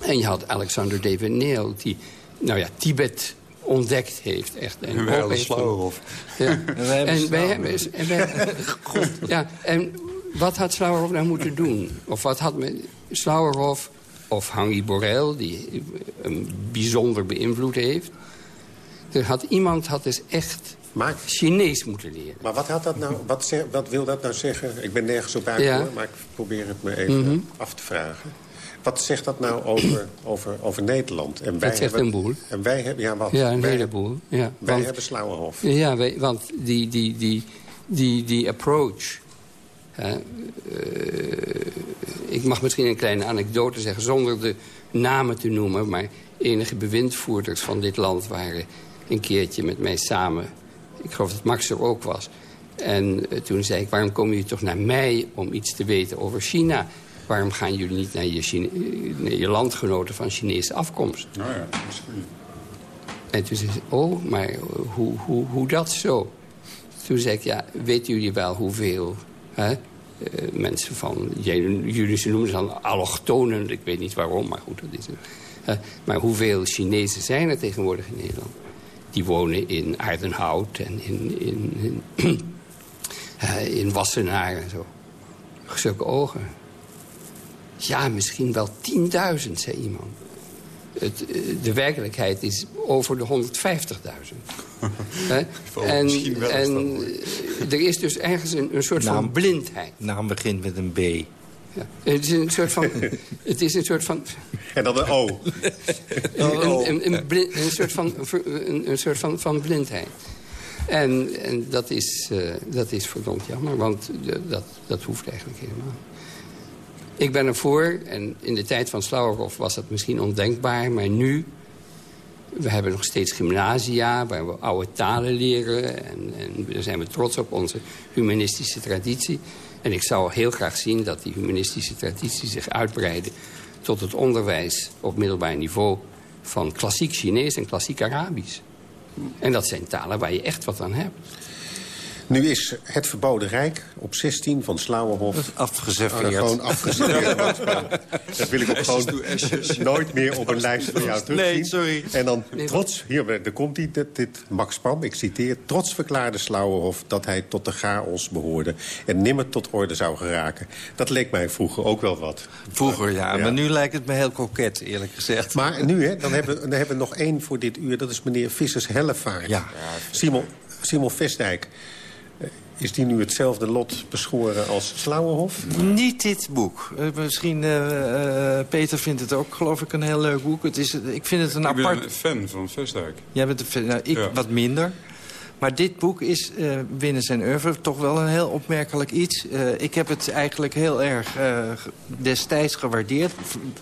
En je had Alexander David Neil, die nou ja, Tibet ontdekt heeft. Echt, en wij heeft- Slauwerhof. ja. [LAUGHS] En wij hebben En wij Slauwerhof. hebben... En, wij, God, ja, en wat had Slauwerhof nou moeten doen? Of wat had men, Slauwerhof of Hangi Borel, die hem bijzonder beïnvloed heeft... Er had, iemand had dus echt Maar, Chinees moeten leren. maar wat, had dat nou, wat, wat wil dat nou zeggen? Ik ben nergens op uit, Ja. hoor, maar ik probeer het me even Mhm. af te vragen. Wat zegt dat nou over, over, over Nederland? En Dat zegt hebben, een boel. En wij hebben, ja wat? Ja, een wij, heleboel. Ja, Wij want, hebben Slauwerhof. ja wij- want die, die, die, die, die approach... Eh, ik mag misschien een kleine anekdote zeggen... zonder de namen te noemen... maar enige bewindvoerders van dit land waren een keertje met mij samen. Ik geloof dat Max er ook was. En eh, toen zei ik, waarom komen jullie toch naar mij om iets te weten over China? Waarom gaan jullie niet naar je, Chine- eh, naar je landgenoten van Chinese afkomst? Nou ja, dat is goed. En toen zei ze, oh, maar hoe, hoe, hoe dat zo? Toen zei ik, ja, weten jullie wel hoeveel hè, mensen van... Jullie, noemen ze dan allochtonen, ik weet niet waarom, maar goed, dat is. Hè, maar hoeveel Chinezen zijn er tegenwoordig in Nederland? Die wonen in Aardenhout en in, in, in, [CLEARS THROAT] eh, in Wassenaar en zo. Zulke ogen. Ja, misschien wel 10.000, zei iemand. Het, eh, de werkelijkheid is over de 150.000. [LAUGHS] En misschien wel is en er is dus ergens een, een soort van blindheid. Naam begint met een B. Ja. Het is een soort van... [LAUGHS] Het is een soort van... En dan een O. Een, een, een, blind- een soort, van, een, een soort van, van blindheid. En, en dat, is, eh, dat is verdomd jammer, want de- dat, dat hoeft eigenlijk helemaal. Ik ben ervoor, en in de tijd van Slauwerhof was dat misschien ondenkbaar... maar nu, we hebben nog steeds gymnasia waar we oude talen leren... en, en daar zijn we trots op, onze humanistische traditie. En ik zou heel graag zien dat die humanistische traditie zich uitbreiden... tot het onderwijs op middelbaar niveau van klassiek Chinees en klassiek Arabisch. En dat zijn talen waar je echt wat aan hebt. Nu is het verboden rijk op 16 van Slauwerhof Afgeserveerd. eh, gewoon afgeserveerd. dat wil ik ook gewoon nooit meer op een lijst van jou terugzien. Nee, sorry. En dan trots, hier daar komt hij, dit, dit Max Pam, ik citeer... trots verklaarde Slauwerhof dat hij tot de chaos behoorde... en nimmer tot orde zou geraken. Dat leek mij vroeger ook wel wat. Vroeger, ja, Ja. Maar nu lijkt het me heel koket, eerlijk gezegd. Maar nu, hè, dan hebben, we- dan hebben we nog één voor dit uur. Dat is meneer Vissers-Hellevaart. Ja. Simon, Simon Vestdijk. Is die nu hetzelfde lot beschoren als Slauwerhof? Niet dit boek. Eh, misschien, eh, eh, Peter vindt het ook, geloof ik, een heel leuk boek. Het is, ik vind het een Ik ben apart... een fan van Vestdijk. Jij bent een fan- nou, ik Ja. wat minder. Maar dit boek is uh, binnen zijn oeuvre toch wel een heel opmerkelijk iets. Uh, ik heb het eigenlijk heel erg uh, destijds gewaardeerd.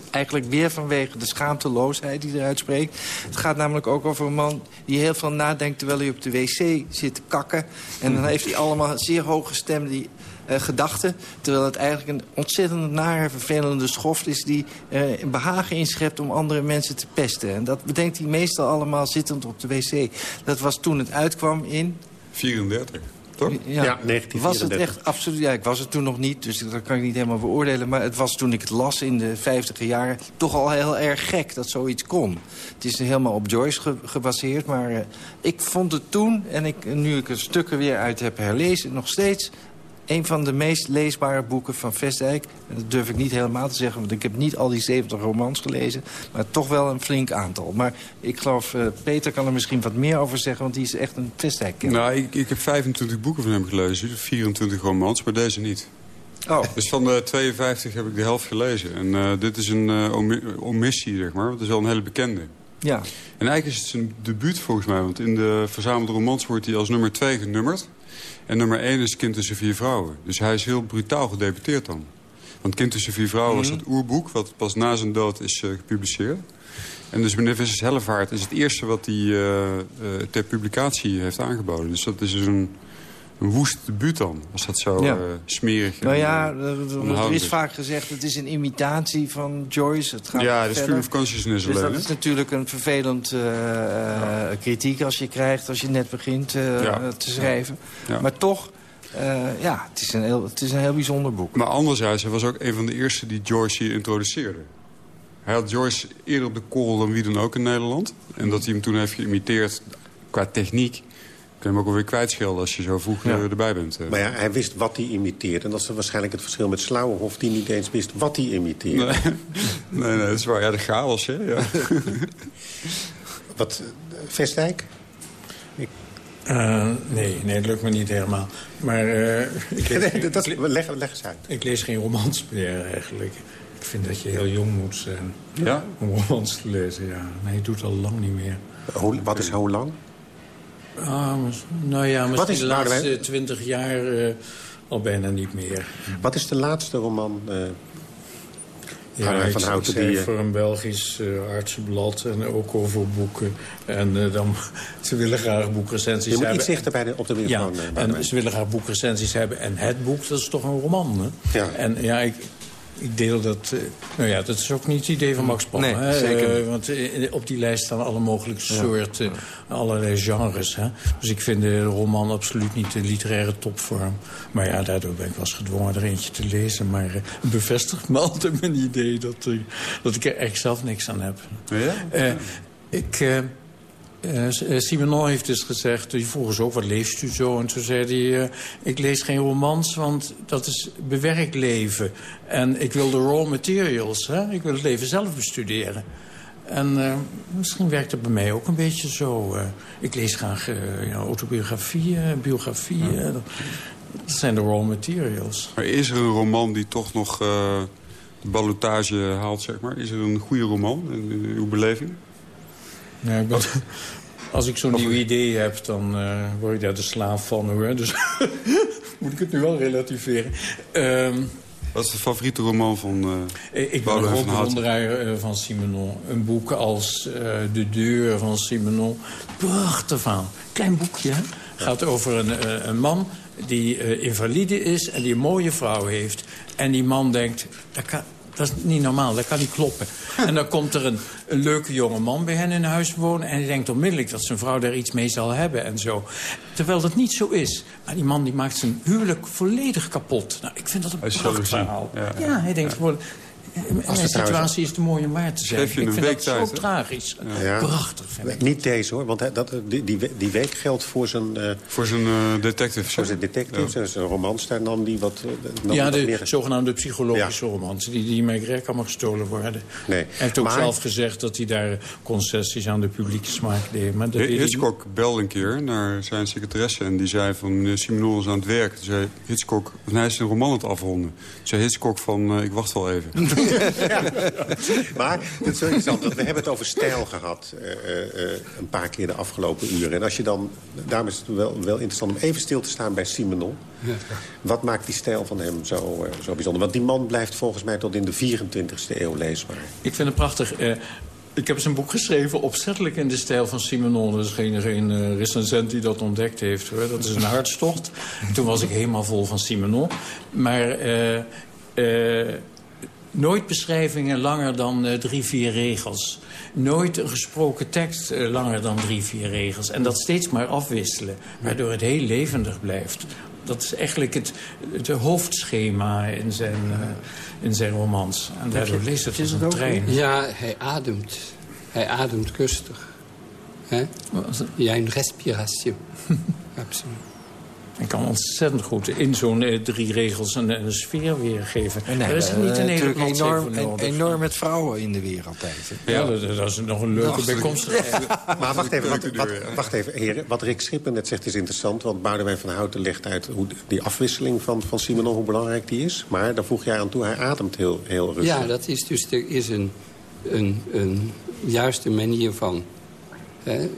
Eigenlijk weer vanwege de schaamteloosheid die eruit spreekt. Het gaat namelijk ook over een man die heel veel nadenkt... terwijl hij op de wc zit te kakken. En dan heeft hij allemaal zeer hoge stemmen die uh, gedachten. Terwijl het eigenlijk een ontzettend nare, vervelende schoft is... die uh, behagen inschept om andere mensen te pesten. En dat bedenkt hij meestal allemaal zittend op de wc. Dat was toen het uitkwam in... 34. Toch? Ja, ja 1934. Was het echt absoluut... Ja, ik was het toen nog niet, dus dat kan ik niet helemaal beoordelen. Maar het was toen ik het las in de vijftiger jaren... toch al heel erg gek dat zoiets kon. Het is helemaal op Joyce ge gebaseerd, maar uh, ik vond het toen... en ik, nu ik er stukken weer uit heb herlezen, nog steeds een van de meest leesbare boeken van Vestdijk. Dat durf ik niet helemaal te zeggen, want ik heb niet al die 70 romans gelezen. Maar toch wel een flink aantal. Maar ik geloof, uh, Peter kan er misschien wat meer over zeggen, want die is echt een Vestdijk. Nou, ik, ik heb 25 boeken van hem gelezen, 24 romans, maar deze niet. Oh. Dus van de 52 heb ik de helft gelezen. En uh, dit is een uh, omissie, zeg maar. Het is wel een hele bekende. Ja. En eigenlijk is het zijn debuut volgens mij. Want in de verzamelde romans wordt hij als nummer 2 genummerd. En nummer 1 is Kind tussen vier vrouwen. Dus hij is heel brutaal gedebuteerd dan. Want Kind tussen vier vrouwen mm -hmm. was het oerboek... wat pas na zijn dood is uh, gepubliceerd. En dus meneer Vissers Hellevaart is het eerste wat hij uh, uh, ter publicatie heeft aangeboden. Dus dat is dus een, een woest debuut dan, als dat zo ja. smerig Nou ja, er is vaak gezegd... het is een imitatie van Joyce. Het gaat ja, de Stream of Consciousness dus alleen. dat is natuurlijk een vervelend ja. kritiek als je krijgt... als je net begint ja. te schrijven. Maar toch... Uh, ja, het is, een heel, het is een heel bijzonder boek. Maar anderzijds, hij was ook een van de eerste die Joyce hier introduceerde. Hij had Joyce eerder op de korrel dan wie dan ook in Nederland. En dat hij hem toen heeft geïmiteerd qua techniek... kun je hem ook alweer kwijtschelden als je zo vroeg ja. erbij bent. Maar ja, hij wist wat hij imiteerde. En dat is waarschijnlijk het verschil met Slauwenhof... die niet eens wist wat hij imiteerde. Nee, [LAUGHS] nee, nee, dat is waar. Ja, de chaos, hè. Ja. [LAUGHS] wat, Vestdijk? Uh, nee, nee, dat lukt me niet helemaal. Maar uh, [LAUGHS] ik lees, nee, dat, leg, leg eens uit. Ik lees geen romans meer eigenlijk. Ik vind dat je heel jong moet zijn ja? om romans te lezen. Ja. Nee, ik doe het al lang niet meer. Hoe, wat is hoe lang? Ah, nou ja, misschien wat is de laatste twintig jaar uh, al bijna niet meer. Wat is de laatste roman... Ja, van Houten die voor een Belgisch uh, artsenblad en ook over boeken. En uh, dan, [LAUGHS] ze willen graag boekrecensies hebben. Je moet iets dichter bij de, op de microfoon. Ja, en ze willen graag boekrecensies hebben. En het boek, dat is toch een roman, hè? Ja. En ja, ik, ik deel dat... Uh, nou ja, dat is ook niet het idee van Max. Nee, hè? zeker. Uh, want op die lijst staan alle mogelijke soorten, ja. allerlei genres. Hè? Dus ik vind de roman absoluut niet de literaire topvorm. Maar ja, daardoor ben ik wel eens gedwongen er eentje te lezen. Maar uh, bevestigt me [LAUGHS] altijd mijn idee dat, dat ik er echt zelf niks aan heb. Ja? ik... Uh, Simenon heeft dus gezegd, die vroeg eens ook, wat leest u zo? En toen zei hij, uh, ik lees geen romans, want dat is bewerkt leven. En ik wil de raw materials, hè? ik wil het leven zelf bestuderen. En uh, misschien werkt het bij mij ook een beetje zo. ik lees graag ja, autobiografieën, biografieën. Ja. Dat zijn de raw materials. Maar is er een roman die toch nog de ballotage haalt, zeg maar? Is er een goede roman in uw beleving? Ja, ik ben, als ik zo'n nieuw idee heb, dan uh, word ik daar de slaaf van. Hoor. [LAUGHS] Dus [LAUGHS] moet ik het nu wel relativeren. Um, Wat is de favoriete roman van uh, Ik ben een groot bewonderaar van Simenon. Een boek als uh, De Deur van Simenon. Prachtig van. Klein boekje. Hè? Gaat over een, een man die invalide is en die een mooie vrouw heeft. En die man denkt, dat, kan, dat is niet normaal, dat kan niet kloppen. En dan komt er een, een leuke jonge man bij hen in huis wonen... en die denkt onmiddellijk dat zijn vrouw daar iets mee zal hebben en zo. Terwijl dat niet zo is. Maar die man die maakt zijn huwelijk volledig kapot. Nou, ik vind dat een prachtig verhaal. Ja, ja, hij denkt gewoon... Mijn situatie is te mooi om waar te zijn. Geef je ik een vind week dat tijd, zo tragisch. Ja. Prachtig vind ik. Niet deze hoor, want dat, die, die, week geldt voor zijn... Uh, voor zijn uh, detective. Voor zijn detective, ja. zijn romans, daar nam die wat... Nam ja, wat de meer... zogenaamde psychologische ja. romans. Die, die met Greg allemaal gestolen worden. Nee. Hij heeft ook maar... zelf gezegd dat hij daar concessies aan de publieke smaak deed. Maar dat Hitchcock belde een keer naar zijn secretaresse... en die zei van, meneer is aan het werk. Toen zei Hitchcock, hij is een roman aan het afronden. Toen zei Hitchcock van, uh, ik wacht wel even. [LAUGHS] ja. [LAUGHS] Maar het is wel interessant, want we hebben het over stijl gehad... Uh, uh, een paar keer de afgelopen uren. En als je dan, daarom is het wel, wel interessant om even stil te staan bij Simenon. Ja. Wat maakt die stijl van hem zo, uh, zo bijzonder? Want die man blijft volgens mij tot in de 24e eeuw leesbaar. Ik vind het prachtig. Ik heb eens een boek geschreven, opzettelijk in de stijl van Simenon. Er is geen, geen uh, recensent die dat ontdekt heeft. Hoor. Dat is een hartstocht. Toen was ik helemaal vol van Simenon. Maar uh, uh, nooit beschrijvingen langer dan drie, vier regels. Nooit een gesproken tekst langer dan drie, vier regels. En dat steeds maar afwisselen, waardoor het heel levendig blijft. Dat is eigenlijk het, het hoofdschema in zijn, uh, in zijn romans. En daardoor leest het als een trein. Ja, hij ademt. Hij ademt rustig. Hè? Ja, een respiratie. [LAUGHS] Absoluut. Hij kan ontzettend goed in zo'n uh, drie regels een, een sfeer weergeven. Nee, er is niet een natuurlijk enorm, en, enorm met vrouwen in de weer altijd. Hè? Ja, dat, dat, is nog een leuke bijkomstigheid. [LAUGHS] maar wacht even, wat, wat, wacht even, heren. Wat Rick Schipper net zegt is interessant. Want Boudewijn van Houten legt uit hoe die afwisseling van, van Simonon, hoe belangrijk die is. Maar daar voeg jij aan toe, hij ademt heel, heel rustig. Ja, dat is dus, er is een, een, een juiste manier van... Hè,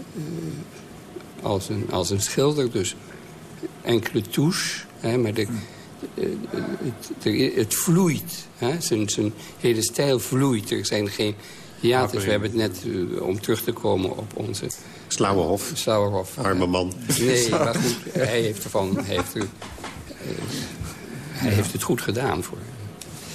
als, een, als een schilder dus enkele touche, hè, maar de, het, het, vloeit. Hè, zijn, zijn hele stijl vloeit. Er zijn geen hiatus. We hebben het net, uh, om terug te komen op onze... Slauwerhof. Slauwerhof. Arme man. Nee, maar goed, [LAUGHS] hij heeft, ervan, hij heeft, er, uh, hij heeft het goed gedaan voor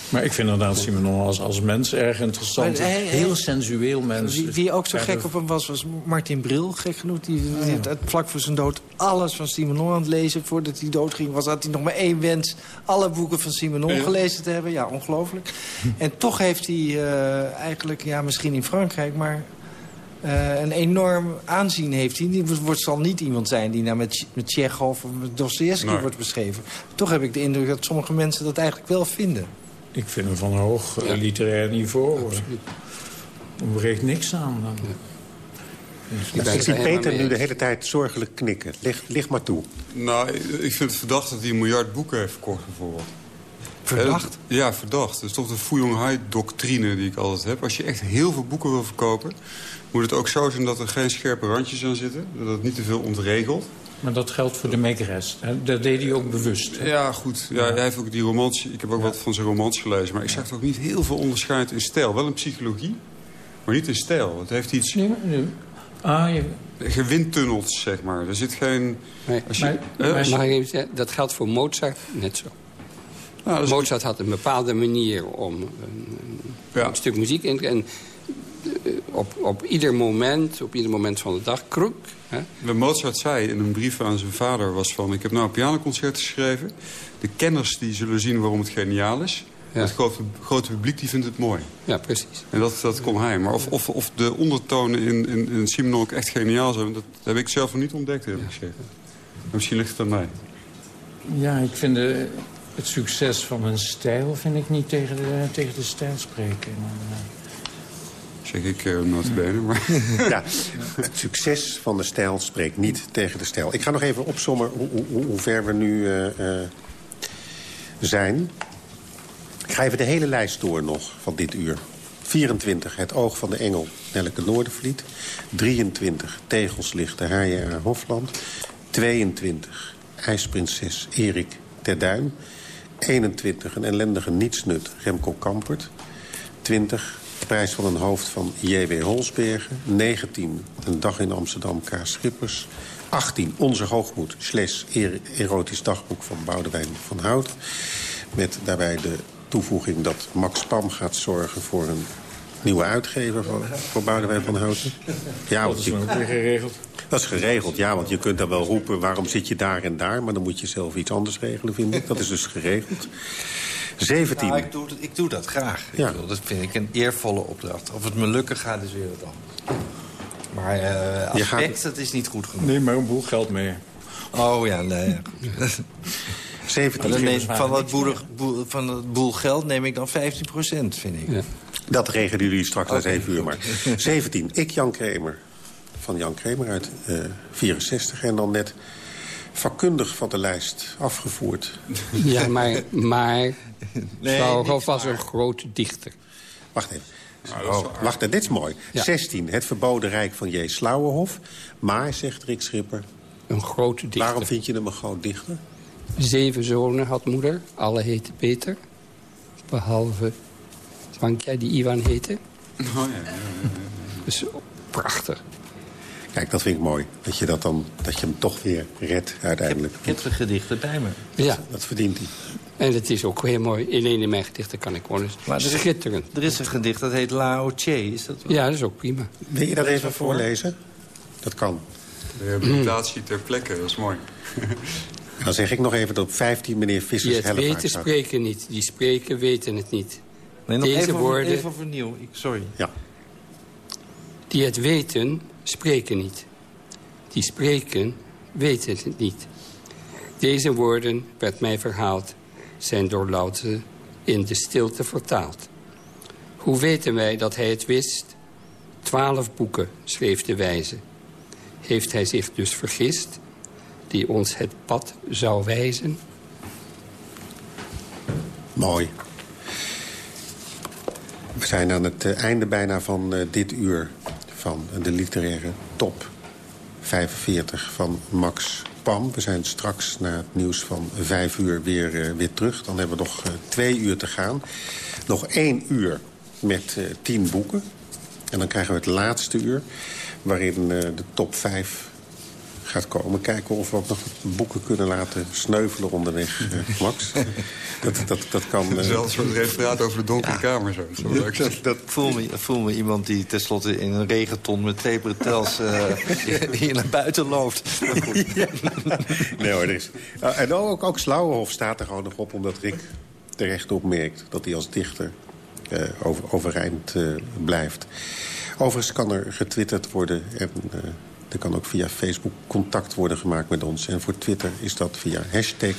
maar ik vind inderdaad Simonon als, als mens erg interessant. Hij, hij, heel sensueel mens. Wie, wie ook zo gek op hem was, was Martin Bril, gek genoeg. Die, die ja. vlak voor zijn dood alles van Simonon aan het lezen. Voordat hij dood ging, was, had hij nog maar één wens. Alle boeken van Simonon ja. gelezen te hebben. Ja, ongelooflijk. [LAUGHS] en toch heeft hij uh, eigenlijk, ja, misschien in Frankrijk... maar uh, een enorm aanzien heeft hij. Die wordt, zal niet iemand zijn die nou met, met Tsjechov of met Dostoevsky nee. wordt beschreven. Toch heb ik de indruk dat sommige mensen dat eigenlijk wel vinden. Ik vind hem van een hoog ja. literair niveau. Absoluut. Er breekt niks aan. Dan. Ja. Dus ik zie Peter nu de hele tijd zorgelijk knikken. Lig, lig maar toe. Nou, ik vind het verdacht dat hij een miljard boeken heeft verkocht bijvoorbeeld. Verdacht? Ja, verdacht. Dat is toch de Fuyong-hai-doctrine die ik altijd heb. Als je echt heel veel boeken wil verkopen... moet het ook zo zijn dat er geen scherpe randjes aan zitten. Dat het niet te veel ontregelt. Maar dat geldt voor de makeres. Dat deed hij ook bewust. Hè? Ja, goed. Ja, hij heeft ook die romans. Ik heb ook ja. wat van zijn romans gelezen. Maar ik zag ook niet heel veel onderscheid in stijl. Wel in psychologie, maar niet in stijl. Het heeft iets... Nee, nee. Ah, je... Gewindtunneld, zeg maar. Er zit geen... Nee, als je, maar, maar, mag ik even zeggen, dat geldt voor Mozart net zo. Nou, Mozart had een bepaalde manier om een, een ja. stuk muziek in te... En op, op ieder moment, op ieder moment van de dag, kroek. Hè? Mozart zei in een brief aan zijn vader was van... ik heb nou een pianoconcert geschreven. De kenners die zullen zien waarom het geniaal is. Ja. Het grote, grote, publiek die vindt het mooi. Ja, precies. En dat, dat kon hij. Maar of, of, of de ondertonen in, in, in Simon ook echt geniaal zijn... dat heb ik zelf nog niet ontdekt, eerlijk gezegd. Misschien ligt het aan mij. Ja, ik vind de, het succes van een stijl... vind ik niet tegen de, tegen de stijl spreken. Zeg ik uh, maar... [LAUGHS] ja, het succes van de stijl spreekt niet tegen de stijl. Ik ga nog even opzommen hoe, hoe, hoe ver we nu uh, uh, zijn. Ik ga even de hele lijst door nog van dit uur. 24, Het oog van de engel, Nelke Noordervliet. 23, Tegels ligt de Haaien Hofland. 22, IJsprinses Erik ter Duin. 21, Een ellendige nietsnut, Remco Kampert. 20, prijs van een hoofd van J.W. Holsbergen. 19, Een dag in Amsterdam, K. Schippers. 18, Onze Hoogmoed, slash erotisch dagboek van Boudewijn van Hout. Met daarbij de toevoeging dat Max Pam gaat zorgen voor een nieuwe uitgever voor, voor Boudewijn van Houten. Ja, dat is geregeld. Dat is geregeld, ja, want je kunt dan wel roepen... waarom zit je daar en daar, maar dan moet je zelf iets anders regelen, vind ik. Dat is dus geregeld. 17. Nou, ik, doe, ik doe dat graag. Ja. Ik bedoel, dat vind ik een eervolle opdracht. Of het me lukken gaat, is weer wat anders. Maar uh, aspect, gaat... dat is niet goed genoeg. Nee, maar een boel geld mee. Oh ja, nee. [LAUGHS] 17. Neem, van, dat boel, boel, van dat boel geld neem ik dan 15 procent, vind ik. Ja. Dat regelen jullie straks na okay. 7 uur maar. [LAUGHS] 17. Ik, Jan Kramer. Van Jan Kramer uit uh, 64. En dan net vakkundig van de lijst afgevoerd. [LAUGHS] Ja, maar, maar Nee, was maar. een grote dichter. Wacht even. Oh, wacht, even, dit is mooi. Ja. 16. Het verboden rijk van J. Slauwerhof. Maar, zegt Rick Schipper, Een grote dichter. waarom vind je hem een groot dichter? Zeven zonen had moeder. Alle heten Peter. Behalve Bankja, die Iwan heette. Oh, ja, ja, ja. Dus prachtig. Kijk, dat vind ik mooi. Dat je, dat dan, dat je hem toch weer redt uiteindelijk. Ik heb de gedichten bij me. Ja, Dat verdient hij. en het is ook heel mooi. In een in mijn gedichten kan ik gewoon eens Maar er is- schitterend. Er is een gedicht dat heet Lao Che. Is dat wel? Ja, dat is ook prima. Wil je dat even voorlezen? Dat kan. De rehabilitatie ter plekke, dat is mooi. [LAUGHS] Dan zeg ik nog even dat op 15 meneer Die Vissers het Hellevaart weten spreken niet. Die spreken weten het niet. Nee, nog Deze even, woorden- even overnieuw. Ik, sorry. Ja. Die het weten, spreken niet. Die spreken, weten het niet. Deze woorden, werd mij verhaald, zijn door Lautze in de stilte vertaald. Hoe weten wij dat hij het wist? Twaalf boeken schreef de wijze. Heeft hij zich dus vergist, die ons het pad zou wijzen? Mooi. We zijn aan het eh, einde bijna van eh, dit uur van de literaire top 45 van Max Pam. We zijn straks na het nieuws van vijf uur weer, eh, weer terug. Dan hebben we nog eh, twee uur te gaan. Nog één uur met eh, tien boeken. En dan krijgen we het laatste uur waarin de top 5 gaat komen. Kijken of we ook nog boeken kunnen laten sneuvelen onderweg, eh, [LAUGHS] Max. dat, dat, dat kan... Het is eh, wel een soort referaat over de donkere kamer. Zo. Dat leuk. [LAUGHS] dat, dat, Ik voel me, voel me iemand die tenslotte in een regenton met twee bretels eh, [LAUGHS] hier naar buiten loopt. Nee hoor, er is... Uh, en ook, ook Slauwenhof staat er gewoon nog op... omdat Rick terecht opmerkt dat hij als dichter uh, over, overeind uh, blijft. Overigens kan er getwitterd worden... en uh, er kan ook via Facebook contact worden gemaakt met ons. En voor Twitter is dat via hashtag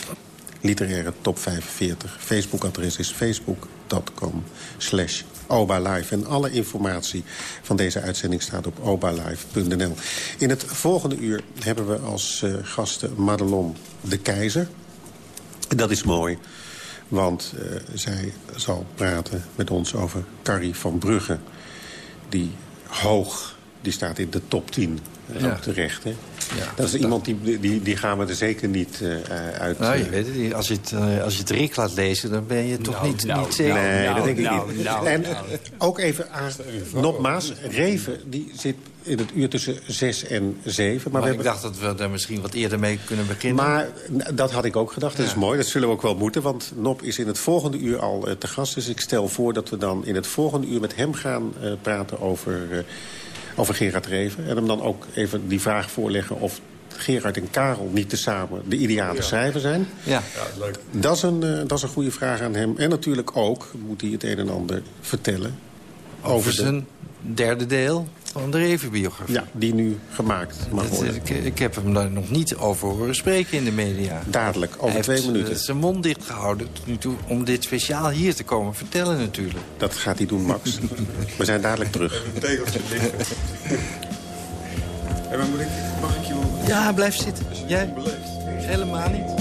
literaire top 45. Facebook-adres is facebook.com slash obalive. En alle informatie van deze uitzending staat op obalive.nl. In het volgende uur hebben we als uh, gasten Madelon de Keizer. Dat is mooi, want uh, zij zal praten met ons over Carrie van Brugge. Die hoog, die staat in de top 10 ja. ook terecht. Hè? Ja, dat is iemand die, die, die gaan we er zeker niet uh, uit... Nou, je weet het. Als je het, uh, als je het Rick laat lezen, dan ben je toch nou, niet, nou, niet zeker. Nee, nou, dat denk ik niet. nou, en nou. ook even aan, nogmaals, Reven die zit in het uur tussen 6 en 7. Maar, Maar, we ik hebben, dacht dat we daar misschien wat eerder mee kunnen beginnen. maar dat had ik ook gedacht. Dat is Ja. mooi, dat zullen we ook wel moeten. Want Nop is in het volgende uur al uh, te gast. Dus ik stel voor dat we dan in het volgende uur met hem gaan uh, praten over, uh, over Gerard Reven. En hem dan ook even die vraag voorleggen of Gerard en Karel niet tezamen de ideale ja. schrijver zijn. ja. Ja, leuk. Dat is, een, uh, dat is een goede vraag aan hem. En natuurlijk ook moet hij het een en ander vertellen. over de- zijn derde deel van de Reven-biografie. Ja, die nu gemaakt mag Dat- worden. ik, ik heb hem daar nog niet over horen spreken in de media. Dadelijk, over Hij twee heeft, minuten. eh, zijn mond dicht gehouden tot nu toe om dit speciaal hier te komen vertellen natuurlijk. Dat gaat hij doen, Max. [LAUGHS] We zijn dadelijk terug. Een tegeltje liggen. Hey, maar moet ik, mag ik je wel... Ja, blijf zitten. Jij? Helemaal niet.